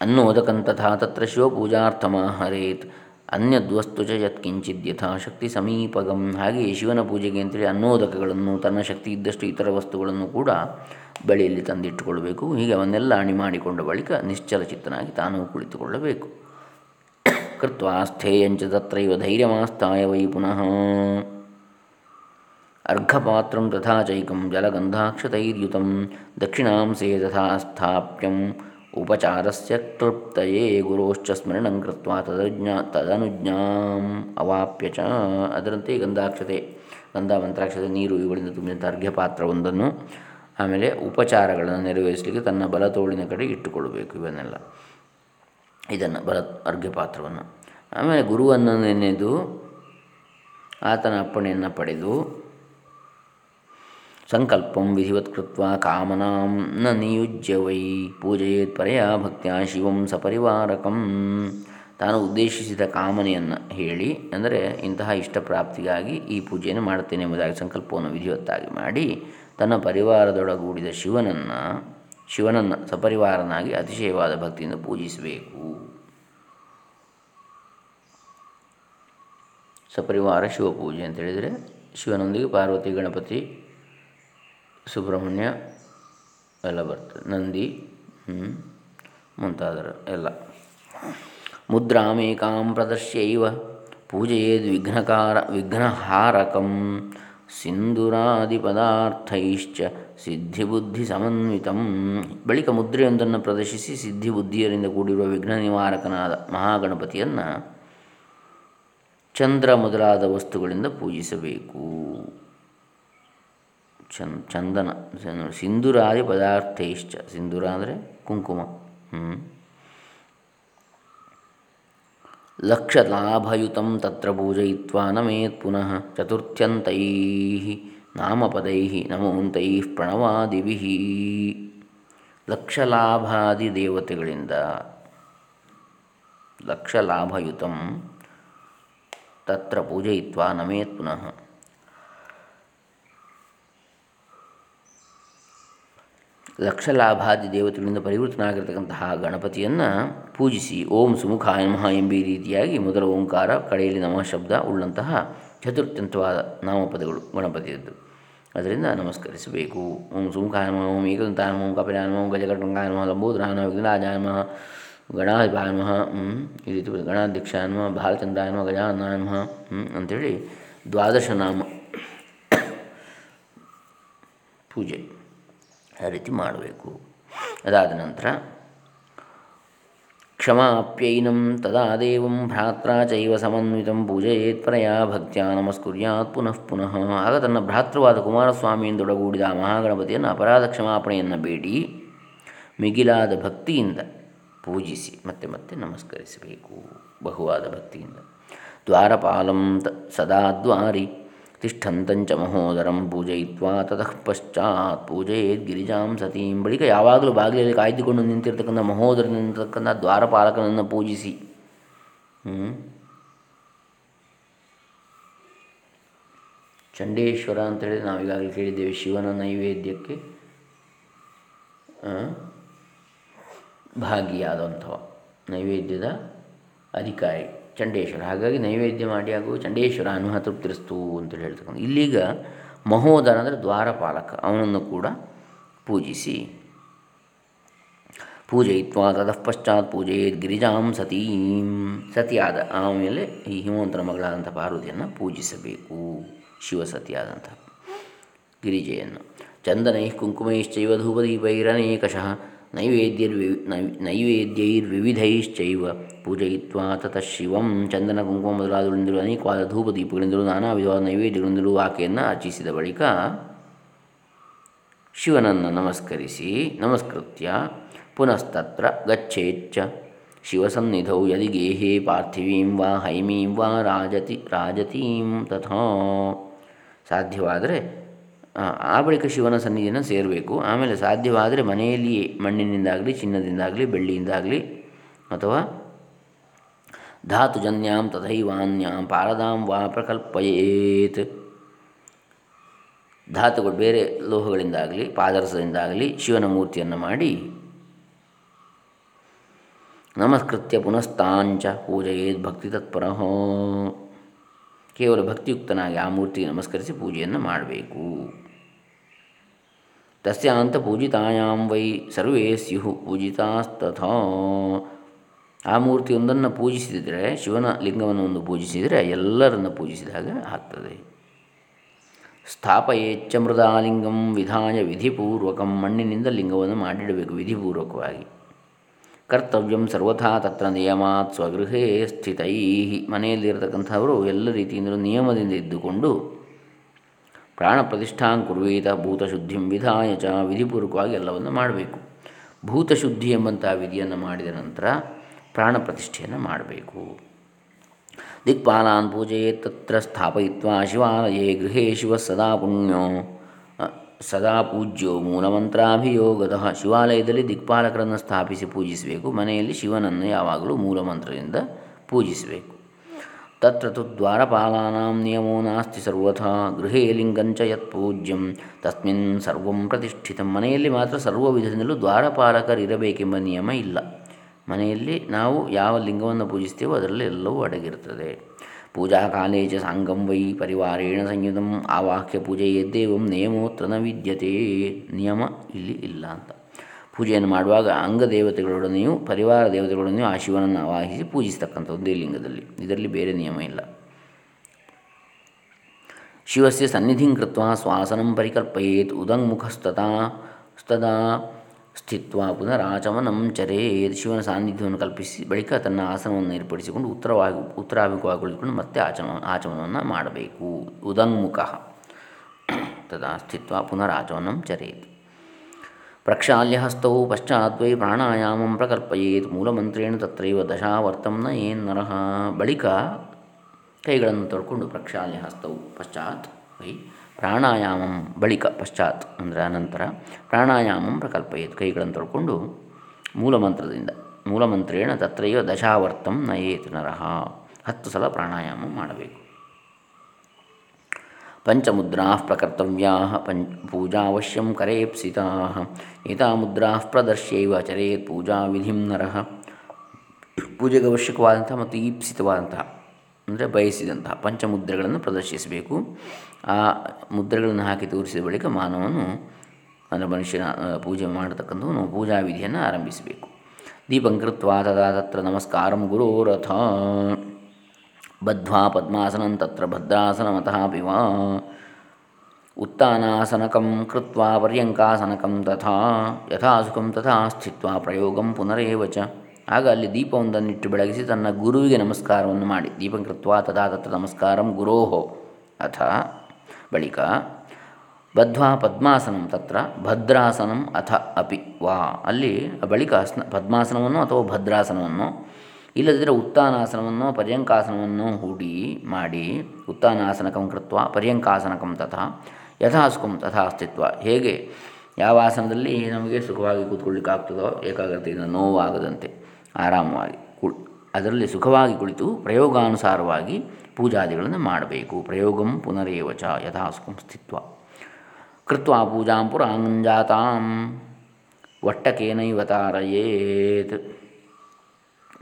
ಅನ್ನೋದಕಂತಥಾ ತತ್ರ ಶಿವಪೂಜಾರ್ಥಮಾಹರೇತ್. ಅನ್ಯದ್ವಸ್ತು ಚ ಯತ್ಕಿಂಚಿದ್ ಯಥಾಶಕ್ತಿ ಸಮೀಪಗಂ. ಹಾಗೆಯೇ ಶಿವನ ಪೂಜೆಗೆ ಅಂತೇಳಿ ಅನ್ನೋದಕಗಳನ್ನು, ತನ್ನ ಶಕ್ತಿ ಇದ್ದಷ್ಟು ಇತರ ವಸ್ತುಗಳನ್ನು ಕೂಡ ಬಳಿಯಲ್ಲಿ ತಂದಿಟ್ಟುಕೊಳ್ಳಬೇಕು ಹೀಗೆ ಅವನ್ನೆಲ್ಲ ಅಣಿ ಮಾಡಿಕೊಂಡ ಬಳಿಕ ನಿಶ್ಚಲ ಚಿತ್ತನಾಗಿ ತಾನು ಕುಳಿತುಕೊಳ್ಳಬೇಕು. ಕೃತ್ವಾಸ್ಥೇಯಂಚ ತತ್ರೈವ ಧೈರ್ಯಮಾಸ್ತಾಯ ವೈ ಪುನಃ. ಅರ್ಘಪಾತ್ರಂ ತಥಾ ಚೈಕಂ ಜಲಗಂಧಾಕ್ಷತೈರ್ಯುತಂ ದಕ್ಷಿಣಾಂಸೇ ತಥಾ ಸ್ಥಾಪ್ಯಂ. ಉಪಚಾರಸ್ಯ ತೃಪ್ತಯೇ ಗುರೋಶ್ಚ ಸ್ಮರಣಂ ಕೃತ್ವ ತದಜ್ಞಾ ತದನುಜ್ಞಾಂ ಅವಾಪ್ಯ ಚ ಅದರಂತೆ ಗಂಧಾಕ್ಷತೆ. ಗಂಧ ಮಂತ್ರಾಕ್ಷತೆ ನೀರು ಇವುಗಳಿಂದ ತುಂಬಿದಂಥ ಅರ್ಘ್ಯಪಾತ್ರವೊಂದನ್ನು ಆಮೇಲೆ ಉಪಚಾರಗಳನ್ನು ನೆರವೇರಿಸಲಿಕ್ಕೆ ತನ್ನ ಬಲತೋಳಿನ ಕಡೆ ಇಟ್ಟುಕೊಳ್ಳಬೇಕು ಇವನ್ನೆಲ್ಲ. ಇದನ್ನು ಬಲ ಅರ್ಘ್ಯಪಾತ್ರವನ್ನು. ಆಮೇಲೆ ಗುರುವನ್ನು ನೆನೆದು ಆತನ ಅಪ್ಪಣೆಯನ್ನು ಪಡೆದು ಸಂಕಲ್ಪಂ ವಿಧಿವತ್ಕೃತ್ವ ಕಾಮನಾಂ ನ ನಿಯುಜ್ಯ ವೈ ಪೂಜೆಯೇತ್ ಪರೆಯ ಭಕ್ತಿಯ ಶಿವಂ ಸಪರಿವಾರಕಂ. ತಾನು ಉದ್ದೇಶಿಸಿದ ಕಾಮನೆಯನ್ನು ಹೇಳಿ, ಅಂದರೆ ಇಂತಹ ಇಷ್ಟಪ್ರಾಪ್ತಿಗಾಗಿ ಈ ಪೂಜೆಯನ್ನು ಮಾಡುತ್ತೇನೆ ಎಂಬುದಾಗಿ ಸಂಕಲ್ಪವನ್ನು ವಿಧಿವತ್ತಾಗಿ ಮಾಡಿ ತನ್ನ ಪರಿವಾರದೊಳಗೂಡಿದ ಶಿವನನ್ನು ಶಿವನನ್ನು ಸಪರಿವಾರನಾಗಿ ಅತಿಶಯವಾದ ಭಕ್ತಿಯಿಂದ ಪೂಜಿಸಬೇಕು. ಸಪರಿವಾರ ಶಿವಪೂಜೆ ಅಂತ ಹೇಳಿದರೆ ಶಿವನೊಂದಿಗೆ ಪಾರ್ವತಿ, ಗಣಪತಿ, ಸುಬ್ರಹ್ಮಣ್ಯ ಎಲ್ಲ ಬರ್ತದೆ. ನಂದಿ ಮುಂತಾದರು ಎಲ್ಲ. ಮುದ್ರಾಮೇಕಾಂ ಪ್ರದರ್ಶ್ಯೈವ ಪೂಜೆಯೇದ್ ವಿಘ್ನಕಾರ ವಿಘ್ನಹಾರಕಂ. ಸಿಂಧುರಾದಿಪದಾರ್ಥೈಶ್ಚ ಸಿದ್ಧಿಬುದ್ಧಿ ಸಮನ್ವಿತಂ ಬಳಿಕ ಮುದ್ರೆಯೊಂದನ್ನು ಪ್ರದರ್ಶಿಸಿ ಸಿದ್ಧಿಬುದ್ಧಿಯರಿಂದ ಕೂಡಿರುವ ವಿಘ್ನ ನಿವಾರಕನಾದ ಮಹಾಗಣಪತಿಯನ್ನು ಚಂದ್ರ ಮೊದಲಾದ ವಸ್ತುಗಳಿಂದ ಪೂಜಿಸಬೇಕು. ಚಂದ ಚಂದನ ಸಿಂಧುರಾದಿ ಪದಾರ್ಥೈಶ್ಚ ಸಿಂಧೂರ ಅಂದರೆ ಕುಂಕುಮ. ಹ್ಞೂ ಲಕ್ಷಲಾಭಯುತಂ ತತ್ರ ಪೂಜಯಿತ್ವಾ ನಮೇತ್ ಪುನಃ ಚತುರ್ಥ್ಯಂತೈ ನಾಮಪದೈ ನಮೋಂತೈ ಪ್ರಣವಾದಿಭಿ ಲಕ್ಷಲಾಭಾದಿ ದೇವತೆಗಳಿಂದ ಲಕ್ಷಲಾಭಯುತಂ ತತ್ರ ಪೂಜಯಿತ್ವಾ ನಮೇತ್ ಪುನಃ ಲಕ್ಷಲಾಭಾದಿ ದೇವತೆಗಳಿಂದ ಪರಿವೃತ್ತನಾಗಿರ್ತಕ್ಕಂತಹ ಗಣಪತಿಯನ್ನು ಪೂಜಿಸಿ ಓಂ ಸುಮುಖ ನಮಃ ಎಂಬ ರೀತಿಯಾಗಿ ಮೊದಲ ಓಂಕಾರ ಕಡೆಯಲ್ಲಿ ನಮಃ ಶಬ್ದ ಉಳ್ಳಂತಹ ಚತುರ್ಥಂತವಾದ ನಾಮಪದಗಳು ಗಣಪತಿಯದ್ದು. ಅದರಿಂದ ನಮಸ್ಕರಿಸಬೇಕು. ಓಂ ಸುಮುಖಾಯ ನಮಃ, ಓಂ ಏಕದಂತಾಯ ನಮಃ, ಓಂ ಕಪಿಲಾಯ ನಮಃ ಗಜಕಟಂಕಾಯ ನಮಃ, ಲಂಬೋದರಾಯ ಈ ರೀತಿ ಗಣಾಧ್ಯಕ್ಷಾಯ ನಮಃ ಬಾಲಚಂದ್ರಾಯ ನಮಃ ದ್ವಾದಶ ನಾಮ [coughs] ಪೂಜೆ. ಆ ರೀತಿ ಮಾಡಬೇಕು. ಅದಾದ ನಂತರ, ಕ್ಷಮಾಪ್ಯೈನಂ ತದಾ ದೇವಂ ಭ್ರಾತ್ರ ಚೈವ ಸಮನ್ವಿತಂ ಪೂಜೆಯೇತ್ ಪರಯಾ ಭಕ್ತ್ಯ ನಮಸ್ಕುರ್ಯಾತ್ ಪುನಃ ಪುನಃ. ಆಗ ತನ್ನ ಭ್ರಾತೃವಾದ ಕುಮಾರಸ್ವಾಮಿಯಿಂದೊಡಗೂಡಿದ ಆ ಮಹಾಗಣಪತಿಯನ್ನು ಅಪರಾಧ ಕ್ಷಮಾಪಣೆಯನ್ನು ಬೇಡಿ, ಮಿಗಿಲಾದ ಭಕ್ತಿಯಿಂದ ಪೂಜಿಸಿ, ಮತ್ತೆ ಮತ್ತೆ ನಮಸ್ಕರಿಸಬೇಕು. ಬಹುವಾದ ಭಕ್ತಿಯಿಂದ. ದ್ವಾರಪಾಲಂ ಸದಾ ದ್ವಾರಿ ತಿಷ್ಠಂತಂಚ ಮಹೋದರಂ ಪೂಜಯಿತ್ವಾ ತತಃ ಪಶ್ಚಾತ್. ಪೂಜೆಯೇತ್ ಗಿರಿಜಾಂ ಸತೀಂ. ಬಳಿಕ ಯಾವಾಗಲೂ ಬಾಗಿಲಲ್ಲಿ ಕಾಯ್ದುಕೊಂಡು ನಿಂತಿರ್ತಕ್ಕಂಥ ಮಹೋದರ ನಿಂತಿರ್ತಕ್ಕಂಥ ದ್ವಾರಪಾಲಕನನ್ನು ಪೂಜಿಸಿ. ಚಂಡೇಶ್ವರ ಅಂತೇಳಿ ನಾವು ಈಗಾಗಲೇ ಕೇಳಿದ್ದೇವೆ ಶಿವನ ನೈವೇದ್ಯಕ್ಕೆ. ಭಾಗಿಯಾದಂಥವ. ನೈವೇದ್ಯದ ಅಧಿಕಾರಿ. ಚಂಡೇಶ್ವರ. ಹಾಗಾಗಿ ನೈವೇದ್ಯ ಮಾಡಿ ಹಾಗೂ ಚಂಡೇಶ್ವರ ಅನುಹ ತೃಪ್ತಿರಿಸ್ತು ಅಂತೇಳಿ ಹೇಳ್ತಕ್ಕಂಥ ಇಲ್ಲಿಗ ಮಹೋದರ ಅಂದರೆ ದ್ವಾರಪಾಲಕ, ಅವನನ್ನು ಕೂಡ ಪೂಜಿಸಿ. ಪೂಜಯಿತ್ವಾ ತತಃ ಪಶ್ಚಾತ್ ಪೂಜೆಯೇತ್ ಗಿರಿಜಾಂ ಸತೀಂ. ಸತಿಯಾದ ಆಮೇಲೆ ಈ ಹಿಮವಂತನ ಮಗಳಾದಂಥ ಪಾರ್ವತಿಯನ್ನು ಪೂಜಿಸಬೇಕು, ಶಿವಸತಿಯಾದಂಥ ಗಿರಿಜೆಯನ್ನು. ಚಂದನೈ ಕುಂಕುಮೈಶ್ಚೈವ ಧೂಪದೀಪೈರನೇಕಶಃ ನೈವೇದ್ಯರ್ವಿ ನೈವೇದ್ಯೈರ್ವಿವಿಧೈಶ್ಚೈವ ಪೂಜಯಿತ್ವಾ ತತಃ ಶಿವಂ ಚಂದನ ಕುಂಕುಮ ಮೊದಲಾದಗಳಿಂದಲೂ ಅನೇಕವಾದ ಧೂಪ ದೀಪಗಳಿಂದಲೂ ನಾನಾ ವಿಧವಾದ ನೈವೇದ್ಯಗಳಿಂದಲೂ ಆಕೆಯನ್ನು ಅರ್ಚಿಸಿದ ಬಳಿಕ ಶಿವನನ್ನು ನಮಸ್ಕರಿಸಿ ನಮಸ್ಕೃತ್ಯ ಪುನಸ್ತತ್ರ ಗಚ್ಚೇಚ್ಚ. ಶಿವಸನ್ನಿಧೌ ಯದಿ ಗೇಹೇ ಪಾರ್ಥಿವೀಂ ವಾ ಹೈಮೀಂ ವಾ ರಾಜತಿ, ರಾಜತೀಂ ತಥಾ. ಸಾಧ್ಯವಾದರೆ ಆ ಬಳಿಕ ಶಿವನ ಸನ್ನಿಧಿಯನ್ನು ಸೇರಬೇಕು. ಆಮೇಲೆ ಸಾಧ್ಯವಾದರೆ ಮನೆಯಲ್ಲಿಯೇ ಮಣ್ಣಿನಿಂದಾಗಲಿ, ಚಿನ್ನದಿಂದಾಗಲಿ, ಬೆಳ್ಳಿಯಿಂದಾಗಲಿ ಅಥವಾ ಧಾತುಜನ್ಯಾಂ ತಥೈವಾನ್ಯಾಂ ಪಾರದಾಂ ವಾ ಪ್ರಕಲ್ಪಯೇತ್. ಧಾತುಗಳು ಬೇರೆ ಲೋಹಗಳಿಂದಾಗಲಿ, ಪಾದರಸದಿಂದಾಗಲಿ ಶಿವನ ಮೂರ್ತಿಯನ್ನು ಮಾಡಿ ನಮಸ್ಕೃತ್ಯ ಪುನಸ್ತಾಂಚ ಪೂಜೆಯೇತ್ ಭಕ್ತಿ ತತ್ಪರ. ಕೇವಲ ಭಕ್ತಿಯುಕ್ತನಾಗಿ ಆ ಮೂರ್ತಿಗೆ ನಮಸ್ಕರಿಸಿ ಪೂಜೆಯನ್ನು ಮಾಡಬೇಕು. ತಸ್ಯಾಂತ ಪೂಜಿತಾಯಾಂ ವೈ ಸರ್ವೇ ಸ್ಯುಹು ಪೂಜಿತಾಸ್ತಥಾ ಆ ಮೂರ್ತಿಯೊಂದನ್ನು ಪೂಜಿಸಿದರೆ, ಶಿವನ ಲಿಂಗವನ್ನು ಒಂದು ಪೂಜಿಸಿದರೆ ಎಲ್ಲರನ್ನು ಪೂಜಿಸಿದ ಹಾಗೆ ಆಗ್ತದೆ. ಸ್ಥಾಪಯೇಚ್ಛ ಮೃದಾಲಿಂಗಂ ವಿಧಾಯ ವಿಧಿಪೂರ್ವಕಂ, ಮಣ್ಣಿನಿಂದ ಲಿಂಗವನ್ನು ಮಾಡಿಡಬೇಕು ವಿಧಿಪೂರ್ವಕವಾಗಿ. ಕರ್ತವ್ಯಂ ಸರ್ವಥಾ ತತ್ರ ನಿಯಮಾತ್ ಸ್ವಗೃಹೇ ಸ್ಥಿತೈ ಮನೆಯಲ್ಲಿರತಕ್ಕಂಥವರು ಎಲ್ಲ ರೀತಿಯಿಂದಲೂ ನಿಯಮದಿಂದ ಇದ್ದುಕೊಂಡು ಪ್ರಾಣ ಪ್ರತಿಷ್ಠಾಂ ಕುರ್ವೇತ ಭೂತಶುದ್ಧಿಂ ವಿಧಾಯ ಚ ವಿಧಿಪೂರ್ವಕವಾಗಿ ಎಲ್ಲವನ್ನು ಮಾಡಬೇಕು. ಭೂತಶುದ್ಧಿ ಎಂಬಂತಹ ವಿಧಿಯನ್ನು ಮಾಡಿದ ನಂತರ ಪ್ರಾಣ ಪ್ರತಿಷ್ಠೆಯನ್ನು ಮಾಡಬೇಕು. ದಿಕ್ಪಾಲಾನ್ ಪೂಜೆಯೇ ತತ್ರ ಸ್ಥಾಪಯಿತ್ವ ಶಿವಾಲಯೇ ಗೃಹೇ ಶಿವ ಸದಾ ಪುಣ್ಯೋ ಸದಾ ಪೂಜ್ಯೋ ಮೂಲಮಂತ್ರಾಭಿಯೋಗದ ಶಿವಾಲಯದಲ್ಲಿ ದಿಕ್ಪಾಲಕರನ್ನು ಸ್ಥಾಪಿಸಿ ಪೂಜಿಸಬೇಕು, ಮನೆಯಲ್ಲಿ ಶಿವನನ್ನು ಯಾವಾಗಲೂ ಮೂಲಮಂತ್ರದಿಂದ ಪೂಜಿಸಬೇಕು. ತತ್ರ ತು ದ್ವಾರಪಾಲಾನಾಂ ನಿಯಮೋ ನಾಸ್ತಿ ಸರ್ವಥಾ ಗೃಹೇ ಲಿಂಗಂಚ ಯತ್ ಪೂಜ್ಯಂ ತಸ್ಮಿನ್ ಸರ್ವಂ ಪ್ರತಿಷ್ಠಿತ ಮನೆಯಲ್ಲಿ ಮಾತ್ರ ಸರ್ವ ವಿಧದಿಂದಲೂ ದ್ವಾರಪಾಲಕರಿರಬೇಕೆಂಬ ನಿಯಮ ಇಲ್ಲ। ಮನೆಯಲ್ಲಿ ನಾವು ಯಾವ ಲಿಂಗವನ್ನು ಪೂಜಿಸ್ತೇವೋ ಅದರಲ್ಲಿ ಎಲ್ಲವೂ ಅಡಗಿರುತ್ತದೆ। ಪೂಜಾ ಕಾಲೇ ಚ ಸಾಂಗಂ ವೈ ಪರಿವಾರೇಣ ಸಂಯುತಂ ಆವಾಹ್ಯ ಪೂಜೆ ದೇವಂ ನಿಯಮೋತ್ರ ನ ವಿದ್ಯತೆ, ನಿಯಮ ಇಲ್ಲಿ ಇಲ್ಲ ಅಂತ। ಪೂಜೆಯನ್ನು ಮಾಡುವಾಗ ಅಂಗದೇವತೆಗಳೊಡನೆಯೂ ಪರಿವಾರ ದೇವತೆಗಳೊಡನೆಯೂ ಆ ಶಿವನನ್ನು ಆವಾಹಿಸಿ ಪೂಜಿಸ್ತಕ್ಕಂಥದ್ದು ಈ ಲಿಂಗದಲ್ಲಿ. ಇದರಲ್ಲಿ ಬೇರೆ ನಿಯಮ ಇಲ್ಲ. ಶಿವಸ್ಯ ಸನ್ನಿಧಿಂ ಕೃತ್ವ ಸ್ವಾಸನಂ ಪರಿಕಲ್ಪಯೇತ್ ಉದಂಗ್ಮುಖಸ್ತತಾ ಸ್ತದಾ ಸ್ಥಿತ್ವ ಪುನರಾಚಮನಂ ಚರೇತ್ ಶಿವನ ಸಾನ್ನಿಧ್ಯವನ್ನು ಕಲ್ಪಿಸಿ ಬಳಿಕ ತನ್ನ ಆಸನವನ್ನು ಏರ್ಪಡಿಸಿಕೊಂಡು ಉತ್ತರವಾಗಿ ಉತ್ತರಾಭಿಮುಖವಾಗಿ ಕುಳಿತುಕೊಂಡು ಮತ್ತೆ ಆಚಮ ಆಚಮನವನ್ನು ಮಾಡಬೇಕು. ಉದಂಗ್ಮುಖ ತದಾ ಸ್ಥಿತ್ವ ಪುನರಾಚಮನಂ ಚರೇತ್. ಹಸ್ತವು ಪಶ್ಚಾತ್ ಪ್ರಾಣಾಯಾಮಂ ಪ್ರಕಲ್ಪಯೇತ್ ಮೂಲಮಂತ್ರೇಣ ತತ್ರೈವ ದಶಾವರ್ತಂ ನ ಏನ್ ನರಹ ಬಳಿಕ ಕೈಗಳನ್ನು ತೊಳ್ಕೊಂಡು ಪ್ರಕ್ಷಾಲ್ಯ ಹಸ್ತವು ಪಶ್ಚಾತ್ ವೈ ಪ್ರಾಣಾಯಾಮಂ ಬಳಿಕ ಪಶ್ಚಾತ್ ಅಂದರೆ ಅನಂತರ ಪ್ರಾಣಾಯಾಮಂ ಪ್ರಕಲ್ಪಯೇತ್ ಕೈಗಳನ್ನು ತೊಳ್ಕೊಂಡು ಮೂಲಮಂತ್ರದಿಂದ ಮೂಲಮಂತ್ರೇಣ ತತ್ರೈವ ದಶಾವರ್ತಂ ನಯೇತ್ ನರಹ ಹತ್ತು ಸಲ ಪ್ರಾಣಾಯಾಮ ಮಾಡಬೇಕು। ಪಂಚಮುದ್ರಾ ಪ್ರಕರ್ತವ್ಯಾ ಪಂ ಪೂಜಾವಶ್ಯಂ ಕರೇಪ್ಸಿತಾ ಏತಾ ಮುದ್ರಾ ಪ್ರದರ್ಶ್ಯೈವ ಚರೇತ್ ಪೂಜಾ ವಿಧಿಂ ನರಃ ಪೂಜೆಗೆ ಅವಶ್ಯಕವಾದಂತಹ ಮತ್ತು ಈಪ್ಸಿತವಾದಂತಹ ಅಂದರೆ ಬಯಸಿದಂತಹ ಪಂಚಮುದ್ರೆಗಳನ್ನು ಪ್ರದರ್ಶಿಸಬೇಕು. ಆ ಮುದ್ರೆಗಳನ್ನು ಹಾಕಿ ತೋರಿಸಿದ ಬಳಿಕ ಮಾನವನು ಅಂದರೆ ಮನುಷ್ಯನ ಪೂಜೆ ಮಾಡತಕ್ಕಂಥವನು ಪೂಜಾ ವಿಧಿಯನ್ನು ಆರಂಭಿಸಬೇಕು. ದೀಪಂಕೃತ್ವಾ ತದಾ ತತ್ರ ನಮಸ್ಕಾರಂ ಗುರೋರಥ ಬದ್ಧ್ವಾ ಪದ್ಮಾಸನಂ ತತ್ರ ಭದ್ರಾಸನಮತಃ ಪಿವ ಉತ್ತಾನಾಸನಕಂ ಕೃತ್ವಾ ಪರ್ಯಂಕಾಸನಕಂ ತಥಾ ಯಥಾ ತಥಾ ಸ್ಥಿತ್ವಾ ಪ್ರಯೋಗಂ ಪುನರೇವ ಚ ಆಗ ಅಲ್ಲಿ ದೀಪವೊಂದನ್ನಿಟ್ಟು ಬೆಳಗಿಸಿ ತನ್ನ ಗುರುವಿಗೆ ನಮಸ್ಕಾರವನ್ನು ಮಾಡಿ। ದೀಪಂ ಕೃತ್ವಾ ತದಾ ತತ್ರ ನಮಸ್ಕಾರಂ ಗುರೋಹೋ। ಅಥ, ಬಳಿಕ, ಬದ್ಧ್ವಾ ಪದ್ಮಾಸನಂ ತತ್ರ ಭದ್ರಾಸನಂ ಅಥ ಅಪಿ ವಾ। ಅಲ್ಲಿ ಬಳಿಕ ಸ್ನ, ಪದ್ಮಾಸನವನ್ನು ಅಥವಾ ಭದ್ರಾಸನವನ್ನು ಇಲ್ಲದಿದ್ದರೆ ಉತ್ಥಾನಾಸನವನ್ನು ಪರ್ಯಂಕಾಸನವನ್ನು ಹೂಡಿ ಮಾಡಿ ಉತ್ತಾನಾಸನಕಂ ಕೃತ್ವ, ಪರ್ಯಂಕಾಸನಕಂ ತಥಾ ಯಥಾಸುಖಂ ತಥಾ ಅಸ್ತಿತ್ವ. ಹೇಗೆ? ಯಾವ ಆಸನದಲ್ಲಿ ನಮಗೆ ಸುಖವಾಗಿ ಕೂತ್ಕೊಳ್ಳಿಕ್ಕೆ ಆಗ್ತದೋ ಏಕಾಗ್ರತೆಯಿಂದ ನೋವಾಗದಂತೆ ಆರಾಮವಾಗಿ ಕು, ಅದರಲ್ಲಿ ಸುಖವಾಗಿ ಕುಳಿತು ಪ್ರಯೋಗಾನುಸಾರವಾಗಿ ಪೂಜಾದಿಗಳನ್ನು ಮಾಡಬೇಕು. ಪ್ರಯೋಗಂ ಪುನರೇವಚ ಯಥಾಸುಖಂ ಸ್ಥಿತ್ವ. ಕೃತ್ವ ಪೂಜಾಂ ಪುರಾಂಜಾತಾಂ ಒಟ್ಟಕೇನೈವ ತಾರಯೇತ್.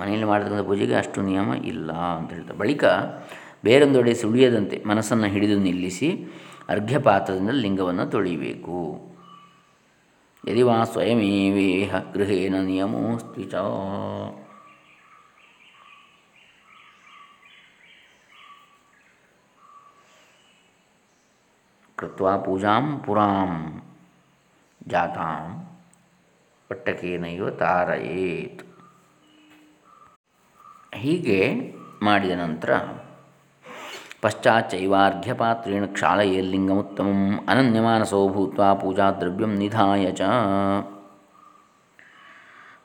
ಮನೆಯಲ್ಲಿ ಮಾಡತಕ್ಕಂಥ ಪೂಜೆಗೆ ಅಷ್ಟು ನಿಯಮ ಇಲ್ಲ ಅಂತ ಹೇಳ್ತಾರೆ. ಬಳಿಕ ಬೇರೊಂದೆಡೆ ಸುಳಿಯದಂತೆ ಮನಸ್ಸನ್ನು ಹಿಡಿದು ನಿಲ್ಲಿಸಿ ಅರ್ಘ್ಯಪಾತ್ರದಿಂದ ಲಿಂಗವನ್ನು ತೊಳಿಬೇಕು ಯದಿ ವಾ ಸ್ವಯಮೇವೇಹ ಗೃಹೇನ ನಿಯಮೋಸ್ತಿ ಚ. ಕೃತ್ವಾ ಪೂಜಾಂ ಪುರಾಂ ಜಾತಾಂ ಪಟ್ಟಕೇನೈವ ತಾರಯೇತ್. ಹೀಗೆ ಮಾಡಿದ ನಂತರ ಪಶ್ಚಾಚ್ಚೈವಾರ್ಘ್ಯಪಾತ್ರೇಣ ಉತ್ತಮ ಅನನ್ಯಮಾನಸೋ ಭೂತ್ವ ಪೂಜಾದ್ರವ್ಯಂ ನಿಧಾಯ ಚ.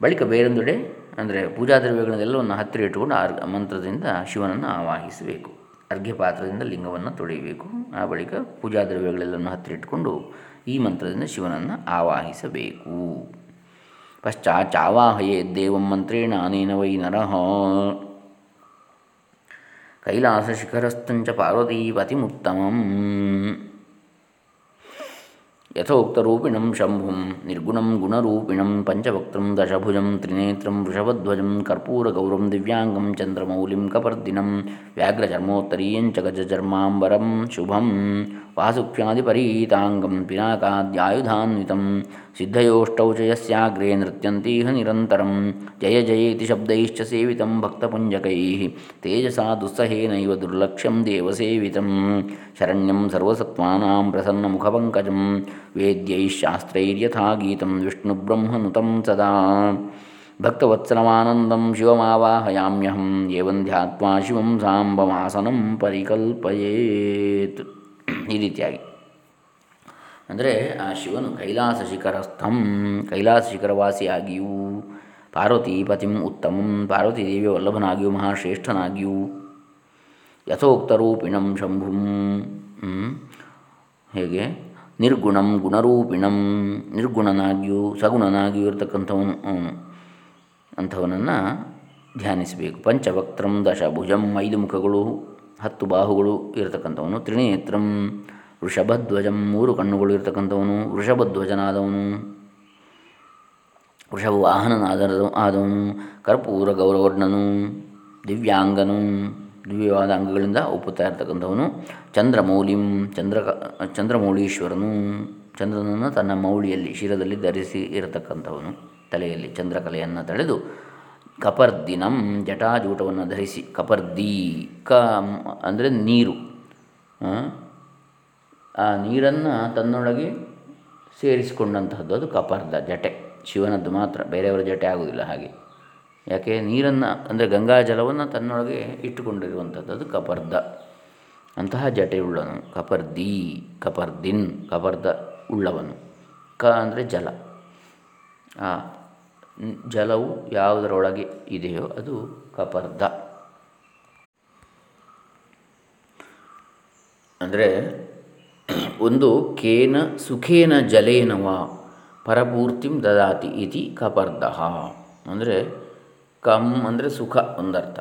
ಬಳಿಕ ಬೇರೊಂದೆಡೆ, ಅಂದರೆ ಪೂಜಾದ್ರವ್ಯಗಳನ್ನೆಲ್ಲವನ್ನು ಹತ್ತಿರ ಇಟ್ಟುಕೊಂಡು ಅರ್ಘ, ಮಂತ್ರದಿಂದ ಶಿವನನ್ನು ಆವಾಹಿಸಬೇಕು. ಅರ್ಘ್ಯಪಾತ್ರದಿಂದ ಲಿಂಗವನ್ನು ತೊಳೆಯಬೇಕು. ಆ ಬಳಿಕ ಪೂಜಾದ್ರವ್ಯಗಳೆಲ್ಲವನ್ನು ಹತ್ತಿರ ಇಟ್ಟುಕೊಂಡು ಈ ಮಂತ್ರದಿಂದ ಶಿವನನ್ನು ಆವಾಹಿಸಬೇಕು. ಪಶ್ಚಾಚಾವಾಹಯೇ ದೇವಂ ಮಂತ್ರೇಣ ಅನೇನ ವೈ ನರಃ. ಕೈಲಾಸಶಿಖರಸ್ಥಂಚ ಪಾರ್ವತೀಪತಿಮುತ್ತಮಂ ಯಥೋಕ್ತರೂಪಿಣಂ ಶಂಭುಂ ನಿರ್ಗುಣಂ ಗುಣರೂಪಿಣಂ ಪಂಚವಕ್ತಂ ದಶಭುಜಂ ತ್ರಿನೇತ್ರಂ ವೃಷಭಧ್ವಜಂ ಕರ್ಪೂರಗೌರಂ ದಿವ್ಯಾಂಗಂ ಚಂದ್ರಮೌಲಿಂ ಕಪರ್ದಿನಂ ವ್ಯಾಘ್ರಚರ್ಮೋತ್ತರೀಯಂಚ ಗಜಚರ್ಮಾಂಬರಂ ಶುಭಂ ವಾಸುಕ್ಷ್ಯಾದಿಪರೀತಾಂಗಂ ಪಿನಾಕಾದ್ಯಾಯುಧಾನ್ವಿತಂ ಸಿದ್ಧಯೋಷ್ಟೌ ಚ ಯಸ್ಯಾಗ್ರೆ ನೃತ್ಯಂತೀಹ ನಿರಂತರಂ ಜಯ ಜಯೇತಿ ಶಬ್ದೈಶ್ಚ ಸೇವಿತಂ ಭಕ್ತಪುಂಜಕೈಃ ತೇಜಸಾ ದುಸ್ಸಹೇನೈವ ದುರ್ಲಕ್ಷ್ಯಂ ದೇವಸೇವಿತಂ ಶರಣ್ಯಂ ಸರ್ವಸತ್ವಾನಾಂ ಪ್ರಸನ್ನಮುಖಪಂಕಜಂ ವೇದ್ಯೈಃಶಾಸ್ತ್ರೈರ್ಯಥಾ ಗೀತಂ ವಿಷ್ಣುಬ್ರಹ್ಮನುತಂ ಸದಾ ಭಕ್ತವತ್ಸಲಮಾನಂದಂ ಶಿವಮಾವಾಹಯಾಮ್ಯಹಂ ಏವಂ ಧ್ಯಾತ್ವಾ ಶಿವಂ ಸಾಂಬಮಾಸನಂ ಪರಿಕಲ್ಪಯೇತ್ ಈ ರೀತಿಯಾಗಿ ಅಂದರೆ, ಆ ಶಿವನು ಕೈಲಾಸ ಶಿಖರಸ್ಥಂ, ಕೈಲಾಸ ಶಿಖರವಾಸಿಯಾಗಿಯೂ ಪಾರ್ವತಿ ಪತಿಂ ಉತ್ತಮಂ ಪಾರ್ವತಿ ದೇವಿಯ ವಲ್ಲಭನಾಗಿಯೂ ಮಹಾಶ್ರೇಷ್ಠನಾಗಿಯೂ, ಯಥೋಕ್ತರೂಪಿಣಂ ಶಂಭುಂ ಹೇಗೆ? ನಿರ್ಗುಣಂ ಗುಣರೂಪಿಣಂ, ನಿರ್ಗುಣನಾಗಿಯೂ ಸಗುಣನಾಗಿಯೂ ಇರತಕ್ಕಂಥವನು ಅಂಥವನನ್ನು ಧ್ಯಾನಿಸಬೇಕು. ಪಂಚವಕ್ತ್ರಂ ದಶಭುಜಂ ಐದು ಮುಖಗಳು, ಹತ್ತು ಬಾಹುಗಳು ಇರತಕ್ಕಂಥವನು. ತ್ರಿನೇತ್ರಂ ವೃಷಭಧ್ವಜಂ ಮೂರು ಕಣ್ಣುಗಳು ಇರತಕ್ಕಂಥವನು. ವೃಷಭಧ್ವಜನಾದವನು. ವೃಷಭ ವಾಹನನಾದ ಆದವನು. ಕರ್ಪೂರ ಗೌರವರ್ಣನು. ದಿವ್ಯಾಂಗನು. ದಿವ್ಯವಾದ ಅಂಗಗಳಿಂದ ಒಪ್ಪುತ್ತಾ ಇರತಕ್ಕಂಥವನು ಚಂದ್ರಮೌಲಿಂ, ಚಂದ್ರ, ಚಂದ್ರಮೌಳೀಶ್ವರನು. ಚಂದ್ರನನ್ನು ತನ್ನ ಮೌಳಿಯಲ್ಲಿ, ಶಿರದಲ್ಲಿ ಧರಿಸಿ ಇರತಕ್ಕಂಥವನು. ತಲೆಯಲ್ಲಿ ಚಂದ್ರಕಲೆಯನ್ನು ತಳೆದು ಕಪರ್ದಿನಂ ಜಟಾಜೂಟವನ್ನು ಧರಿಸಿ, ಕಪರ್ದಿ, ಕ ಅಂದರೆ ನೀರು. ಆ ನೀರನ್ನು ತನ್ನೊಳಗೆ ಸೇರಿಸಿಕೊಂಡಂತಹದ್ದು ಅದು ಕಪರ್ದ ಜಟೆ. ಶಿವನದ್ದು ಮಾತ್ರ, ಬೇರೆಯವರ ಜಟೆ ಆಗುವುದಿಲ್ಲ ಹಾಗೆ. ಯಾಕೆ ನೀರನ್ನು, ಅಂದರೆ ಗಂಗಾ ಜಲವನ್ನು ತನ್ನೊಳಗೆ ಇಟ್ಟುಕೊಂಡಿರುವಂಥದ್ದು ಅದು ಕಪರ್ದ. ಅಂತಹ ಜಟೆಯುಳ್ಳವನು ಕಪರ್ದಿ, ಕಪರ್ದಿನ್, ಕಪರ್ದ ಉಳ್ಳವನು. ಕ ಅಂದರೆ ಜಲ. ಆ ಜಲವು ಯಾವುದರೊಳಗೆ ಇದೆಯೋ ಅದು ಕಪರ್ದ. ಅಂದರೆ ಒಂದು ಕೇನ ಸುಖೇನ ಜಲೇನವ ಪರಪೂರ್ತಿಂ ದದಾತಿ ಇತಿ ಕಪರ್ದ. ಅಂದರೆ ಕಮ್ ಅಂದರೆ ಸುಖ ಒಂದರ್ಥ.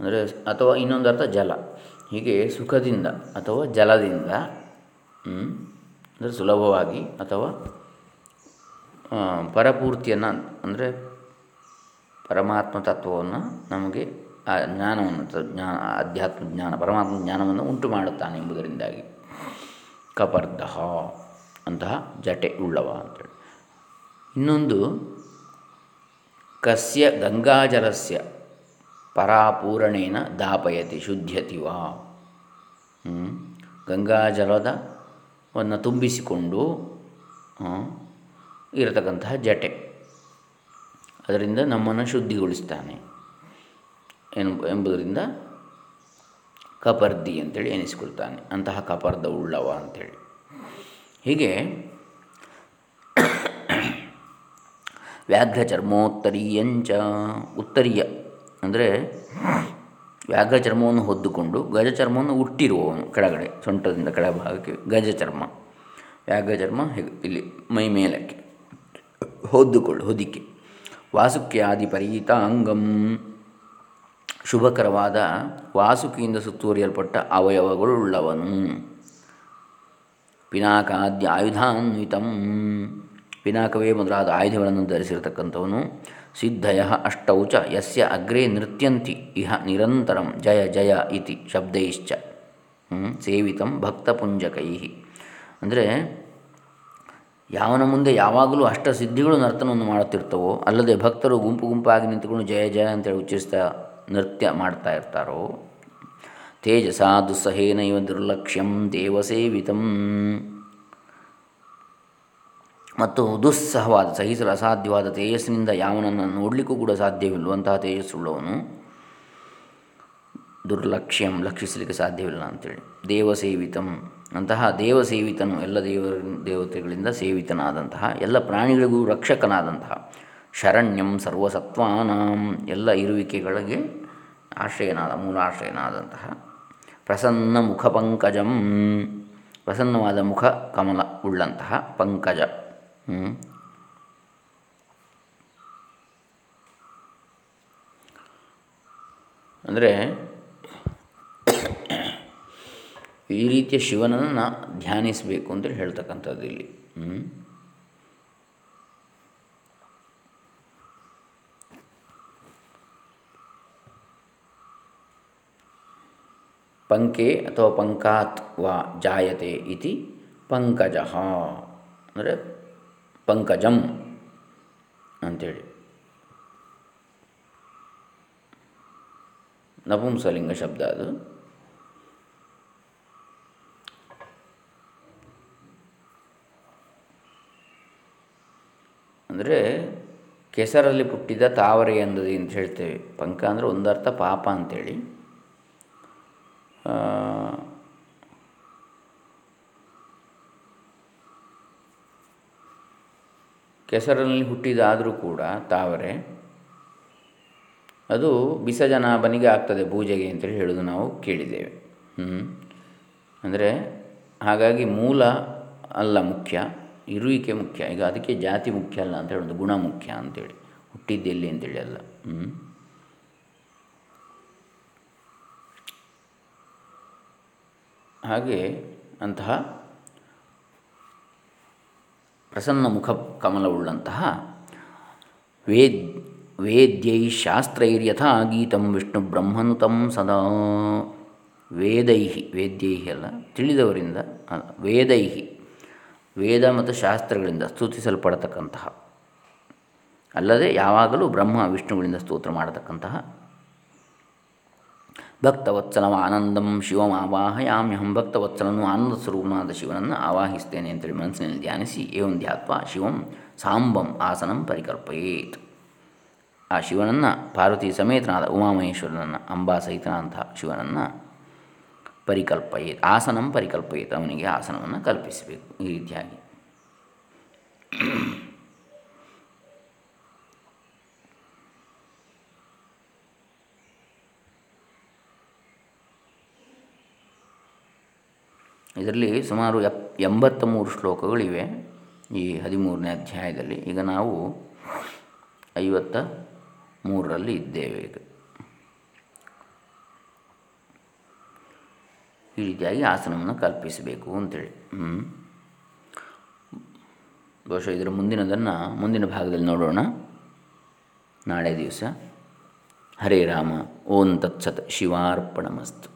ಅಂದರೆ ಅಥವಾ ಇನ್ನೊಂದು ಅರ್ಥ ಜಲ. ಹೀಗೆ ಸುಖದಿಂದ ಅಥವಾ ಜಲದಿಂದ ಅಂದರೆ ಸುಲಭವಾಗಿ ಅಥವಾ ಪರಪೂರ್ತಿಯನ್ನು ಅಂದರೆ ಪರಮಾತ್ಮ ತತ್ವವನ್ನು ನಮಗೆ ಆ ಜ್ಞಾನವನ್ನು ಜ್ಞಾನ ಅಧ್ಯಾತ್ಮ ಜ್ಞಾನ, ಪರಮಾತ್ಮ ಜ್ಞಾನವನ್ನು ಉಂಟು ಮಾಡುತ್ತಾನೆ ಎಂಬುದರಿಂದಾಗಿ. ಕಪರ್ಧ ಅಂತಹ ಜಟೆ ಉಳ್ಳವ ಅಂತೇಳಿ. ಇನ್ನೊಂದು ಕಸ್ಯ ಗಂಗಾಜಲಸ್ಯ ಪರಾಪೂರಣೇನ ದಾಪಯತಿ ಶುದ್ಧತಿ ವಾ. ಗಂಗಾಜಲದವನ್ನು ತುಂಬಿಸಿಕೊಂಡು ಇರತಕ್ಕಂತಹ ಜಟೆ. ಅದರಿಂದ ನಮ್ಮನ್ನು ಶುದ್ಧಿಗೊಳಿಸ್ತಾನೆ. ಎಂಬುದರಿಂದ ಕಪರ್ದಿ ಅಂತೇಳಿ ಎನಿಸಿಕೊಳ್ತಾನೆ. ಅಂತಹ ಕಪರ್ದ ಉಳ್ಳವ ಅಂಥೇಳಿ ಹೀಗೆ ವ್ಯಾಘ್ರ ಚರ್ಮೋತ್ತರೀಯಂಚ ಉತ್ತರೀಯ ಅಂದರೆ ವ್ಯಾಘ್ರಚರ್ಮವನ್ನು ಹೊದ್ದುಕೊಂಡು ಗಜ ಚರ್ಮವನ್ನು ಹುಟ್ಟಿರುವವನು ಕೆಳಗಡೆ, ಸೊಂಟದಿಂದ ಕೆಳಭಾಗಕ್ಕೆ ಗಜ ಚರ್ಮ ವ್ಯಾಘ್ರ ಚರ್ಮ ಇಲ್ಲಿ ಮೈ ಮೇಲಕ್ಕೆ. ಹೊದ್ದುಕೊಳ್ಳು, ಹೊದಿಕೆ. ವಾಸುಕ್ಯಾದಿ ಅಂಗಂ. ಶುಭಕರವಾದ ವಾಸುಕಿಯಿಂದ ಸುತ್ತುವರಿಯಲ್ಪಟ್ಟ ಅವಯವಗಳುಳ್ಳವನು. ಪಿನಾಕಾದ್ಯ ಆಯುಧಾನ್ವಿತಂ ಪಿನಾಕವೇ ಮೊದಲಾದ ಆಯುಧಗಳನ್ನು ಧರಿಸಿರತಕ್ಕಂಥವನು, ಸಿದ್ಧಯ ಅಷ್ಟೌ ಚ, ಯಸ್ಯ ಅಗ್ರೇ ನೃತ್ಯಂತಿ, ಇಹ ನಿರಂತರಂ ಜಯ ಜಯ ಇತಿ ಶಬ್ದೈಶ್ಚ. ಸೇವಿತಂ ಭಕ್ತಪುಂಜಕೈ. ಅಂದರೆ, ಯಾವನ ಮುಂದೆ ಯಾವಾಗಲೂ ಅಷ್ಟ ಸಿದ್ಧಿಗಳು ನರ್ತನವನ್ನು ಮಾಡುತ್ತಿರ್ತವೋ, ಅಲ್ಲದೆ ಭಕ್ತರು ಗುಂಪು ಗುಂಪಾಗಿ ನಿಂತುಕೊಂಡು ಜಯ ಜಯ ಅಂತೇಳಿ ಉಚ್ಚರಿಸ್ತಾ ನೃತ್ಯ ಮಾಡ್ತಾ ಇರ್ತಾರೋ ತೇಜಸ ದುಸ್ಸಹೇನೈವ ದುರ್ಲಕ್ಷ್ಯಂ ದೇವಸೇವಿತಂ ಮತ್ತು ದುಸ್ಸಹವಾದ, ಸಹಿಸಲು ಅಸಾಧ್ಯವಾದ ತೇಜಸ್ಸಿನಿಂದ ಯಾವನನ್ನು ನೋಡಲಿಕ್ಕೂ ಕೂಡ ಸಾಧ್ಯವಿಲ್ಲವಂತಹ ತೇಜಸ್ಸುಳ್ಳವನು ದುರ್ಲಕ್ಷ್ಯಂ ಲಕ್ಷಿಸಲಿಕ್ಕೆ ಸಾಧ್ಯವಿಲ್ಲ ಅಂತೇಳಿ. ದೇವಸೇವಿತಂ ಅಂತಹ ದೇವಸೇವಿತನು, ಎಲ್ಲ ದೇವ ದೇವತೆಗಳಿಂದ ಸೇವಿತನಾದಂತಹ, ಎಲ್ಲ ಪ್ರಾಣಿಗಳಿಗೂ ರಕ್ಷಕನಾದಂತಹ, ಶರಣ್ಯಂ ಸರ್ವಸತ್ವಾನಾಂ ಎಲ್ಲ ಇರುವಿಕೆಗಳಿಗೆ ಆಶ್ರಯನಾದ ಮೂಲಾಶ್ರಯನಾದಂತಹ ಪ್ರಸನ್ನ ಮುಖ ಪಂಕಜಂ, ಪ್ರಸನ್ನವಾದ ಮುಖ ಕಮಲ ಉಳ್ಳಂತಹ ಪಂಕಜ. ಅಂದರೆ ಈ ರೀತಿಯ ಶಿವನನ್ನು ನಾ ಧ್ಯಾನಿಸಬೇಕು ಅಂತೇಳಿ ಹೇಳ್ತಕ್ಕಂಥದ್ದು ಇಲ್ಲಿ. ಪಂಕೆ ಅಥವಾ ಪಂಕಾತ್ ವಾ ಜಾಯತೆ ಇತಿ ಪಂಕಜ. ಅಂದರೆ ಪಂಕಜಂ ಅಂಥೇಳಿ ನಪುಂಸಲಿಂಗ ಶಬ್ದ ಅದು. ಅಂದರೆ ಕೆಸರಲ್ಲಿ ಪುಟ್ಟಿದ ತಾವರೆ ಎಂದದಿ ಅಂತ ಹೇಳ್ತೇವೆ. ಪಂಕ ಅಂದರೆ ಒಂದರ್ಥ ಪಾಪ ಅಂಥೇಳಿ ಕೆಸರಲ್ಲಿ ಹುಟ್ಟಿದಾದರೂ ಕೂಡ ತಾವರೆ, ಅದು ಬಿಸಜನಾಭನಿಗೆ ಆಗ್ತದೆ ಪೂಜೆಗೆ ಅಂತೇಳಿ ಹೇಳೋದು ನಾವು ಕೇಳಿದ್ದೇವೆ. ಅಂದರೆ ಹಾಗಾಗಿ ಮೂಲ ಅಲ್ಲ ಮುಖ್ಯ, ಇರುವಿಕೆ ಮುಖ್ಯ. ಈಗ ಅದಕ್ಕೆ ಜಾತಿ ಮುಖ್ಯ ಅಲ್ಲ ಅಂತ ಹೇಳೋದು, ಗುಣ ಮುಖ್ಯ ಅಂತೇಳಿ. ಹುಟ್ಟಿದ್ದೆಲ್ಲಿ ಅಂತೇಳಿ ಅಲ್ಲ. ಹ್ಞೂ ಹಾಗೆ ಅಂತಹ ಪ್ರಸನ್ನ ಮುಖ ಕಮಲವುಳ್ಳಂತಹ ವೇದ್, ವೇದ್ಯೈ ಶಾಸ್ತ್ರೈರ್ಯಥಾ ಗೀತಂ ವಿಷ್ಣು ಬ್ರಹ್ಮನುತಂ ಸದಾ. ವೇದೈ ವೇದ್ಯೈ ಅಲ್ಲ, ತಿಳಿದವರಿಂದ ವೇದೈ ವೇದ ಮತ್ತು ಶಾಸ್ತ್ರಗಳಿಂದ ಸ್ತುತಿಸಲ್ಪಡತಕ್ಕಂತಹ, ಅಲ್ಲದೆ ಯಾವಾಗಲೂ ಬ್ರಹ್ಮ, ವಿಷ್ಣುಗಳಿಂದ ಸ್ತೋತ್ರ ಮಾಡತಕ್ಕಂತಹ ಭಕ್ತವತ್ಸಲವ ಆನಂದಂ ಶಿವಂ ಆವಾಹಯಾಮ್ಯಹಂ ಭಕ್ತವತ್ಸಲನು ಆನಂದ ಸ್ವರೂಪನಾದ ಶಿವನನ್ನು ಆವಾಹಿಸ್ತೇನೆ ಅಂತೇಳಿ ಮನಸ್ಸಿನಲ್ಲಿ ಧ್ಯಾನಿಸಿ, ಏವಂ ಧ್ಯಾತ್ವ ಶಿವಂ ಸಾಂಬಂ ಆಸನಂ ಪರಿಕಲ್ಪಯೇತ್. ಆ ಶಿವನನ್ನು, ಪಾರ್ವತಿ ಸಮೇತನಾದ ಉಮಾಮಹೇಶ್ವರನನ್ನು, ಅಂಬಾ ಸಹಿತನಾದಂಥ ಶಿವನನ್ನು ಪರಿಕಲ್ಪಯೇತ್, ಆಸನಂ ಪರಿಕಲ್ಪಯೇತ್, ಅವನಿಗೆ ಆಸನವನ್ನು ಕಲ್ಪಿಸಬೇಕು, ಈ ರೀತಿಯಾಗಿ. ಇದರಲ್ಲಿ ಸುಮಾರು ಎಪ್ ಎಂಬತ್ತ ಮೂರು ಶ್ಲೋಕಗಳಿವೆ ಈ ಹದಿಮೂರನೇ ಅಧ್ಯಾಯದಲ್ಲಿ. ಈಗ ನಾವು ಐವತ್ತ ಮೂರರಲ್ಲಿ ಇದ್ದೇವೆ ಈಗ. ಈ ರೀತಿಯಾಗಿ ಆಸನವನ್ನು ಕಲ್ಪಿಸಬೇಕು ಅಂತೇಳಿ. ಹ್ಞೂ ಬಹುಶಃ ಇದರ ಮುಂದಿನದನ್ನು, ಮುಂದಿನ ಭಾಗದಲ್ಲಿ ನೋಡೋಣ. ನಾಳೆ ದಿವಸ ಹರೇ ರಾಮ, ಓಂ ತತ್ಸತ್, ಶಿವಾರ್ಪಣಮಸ್ತು.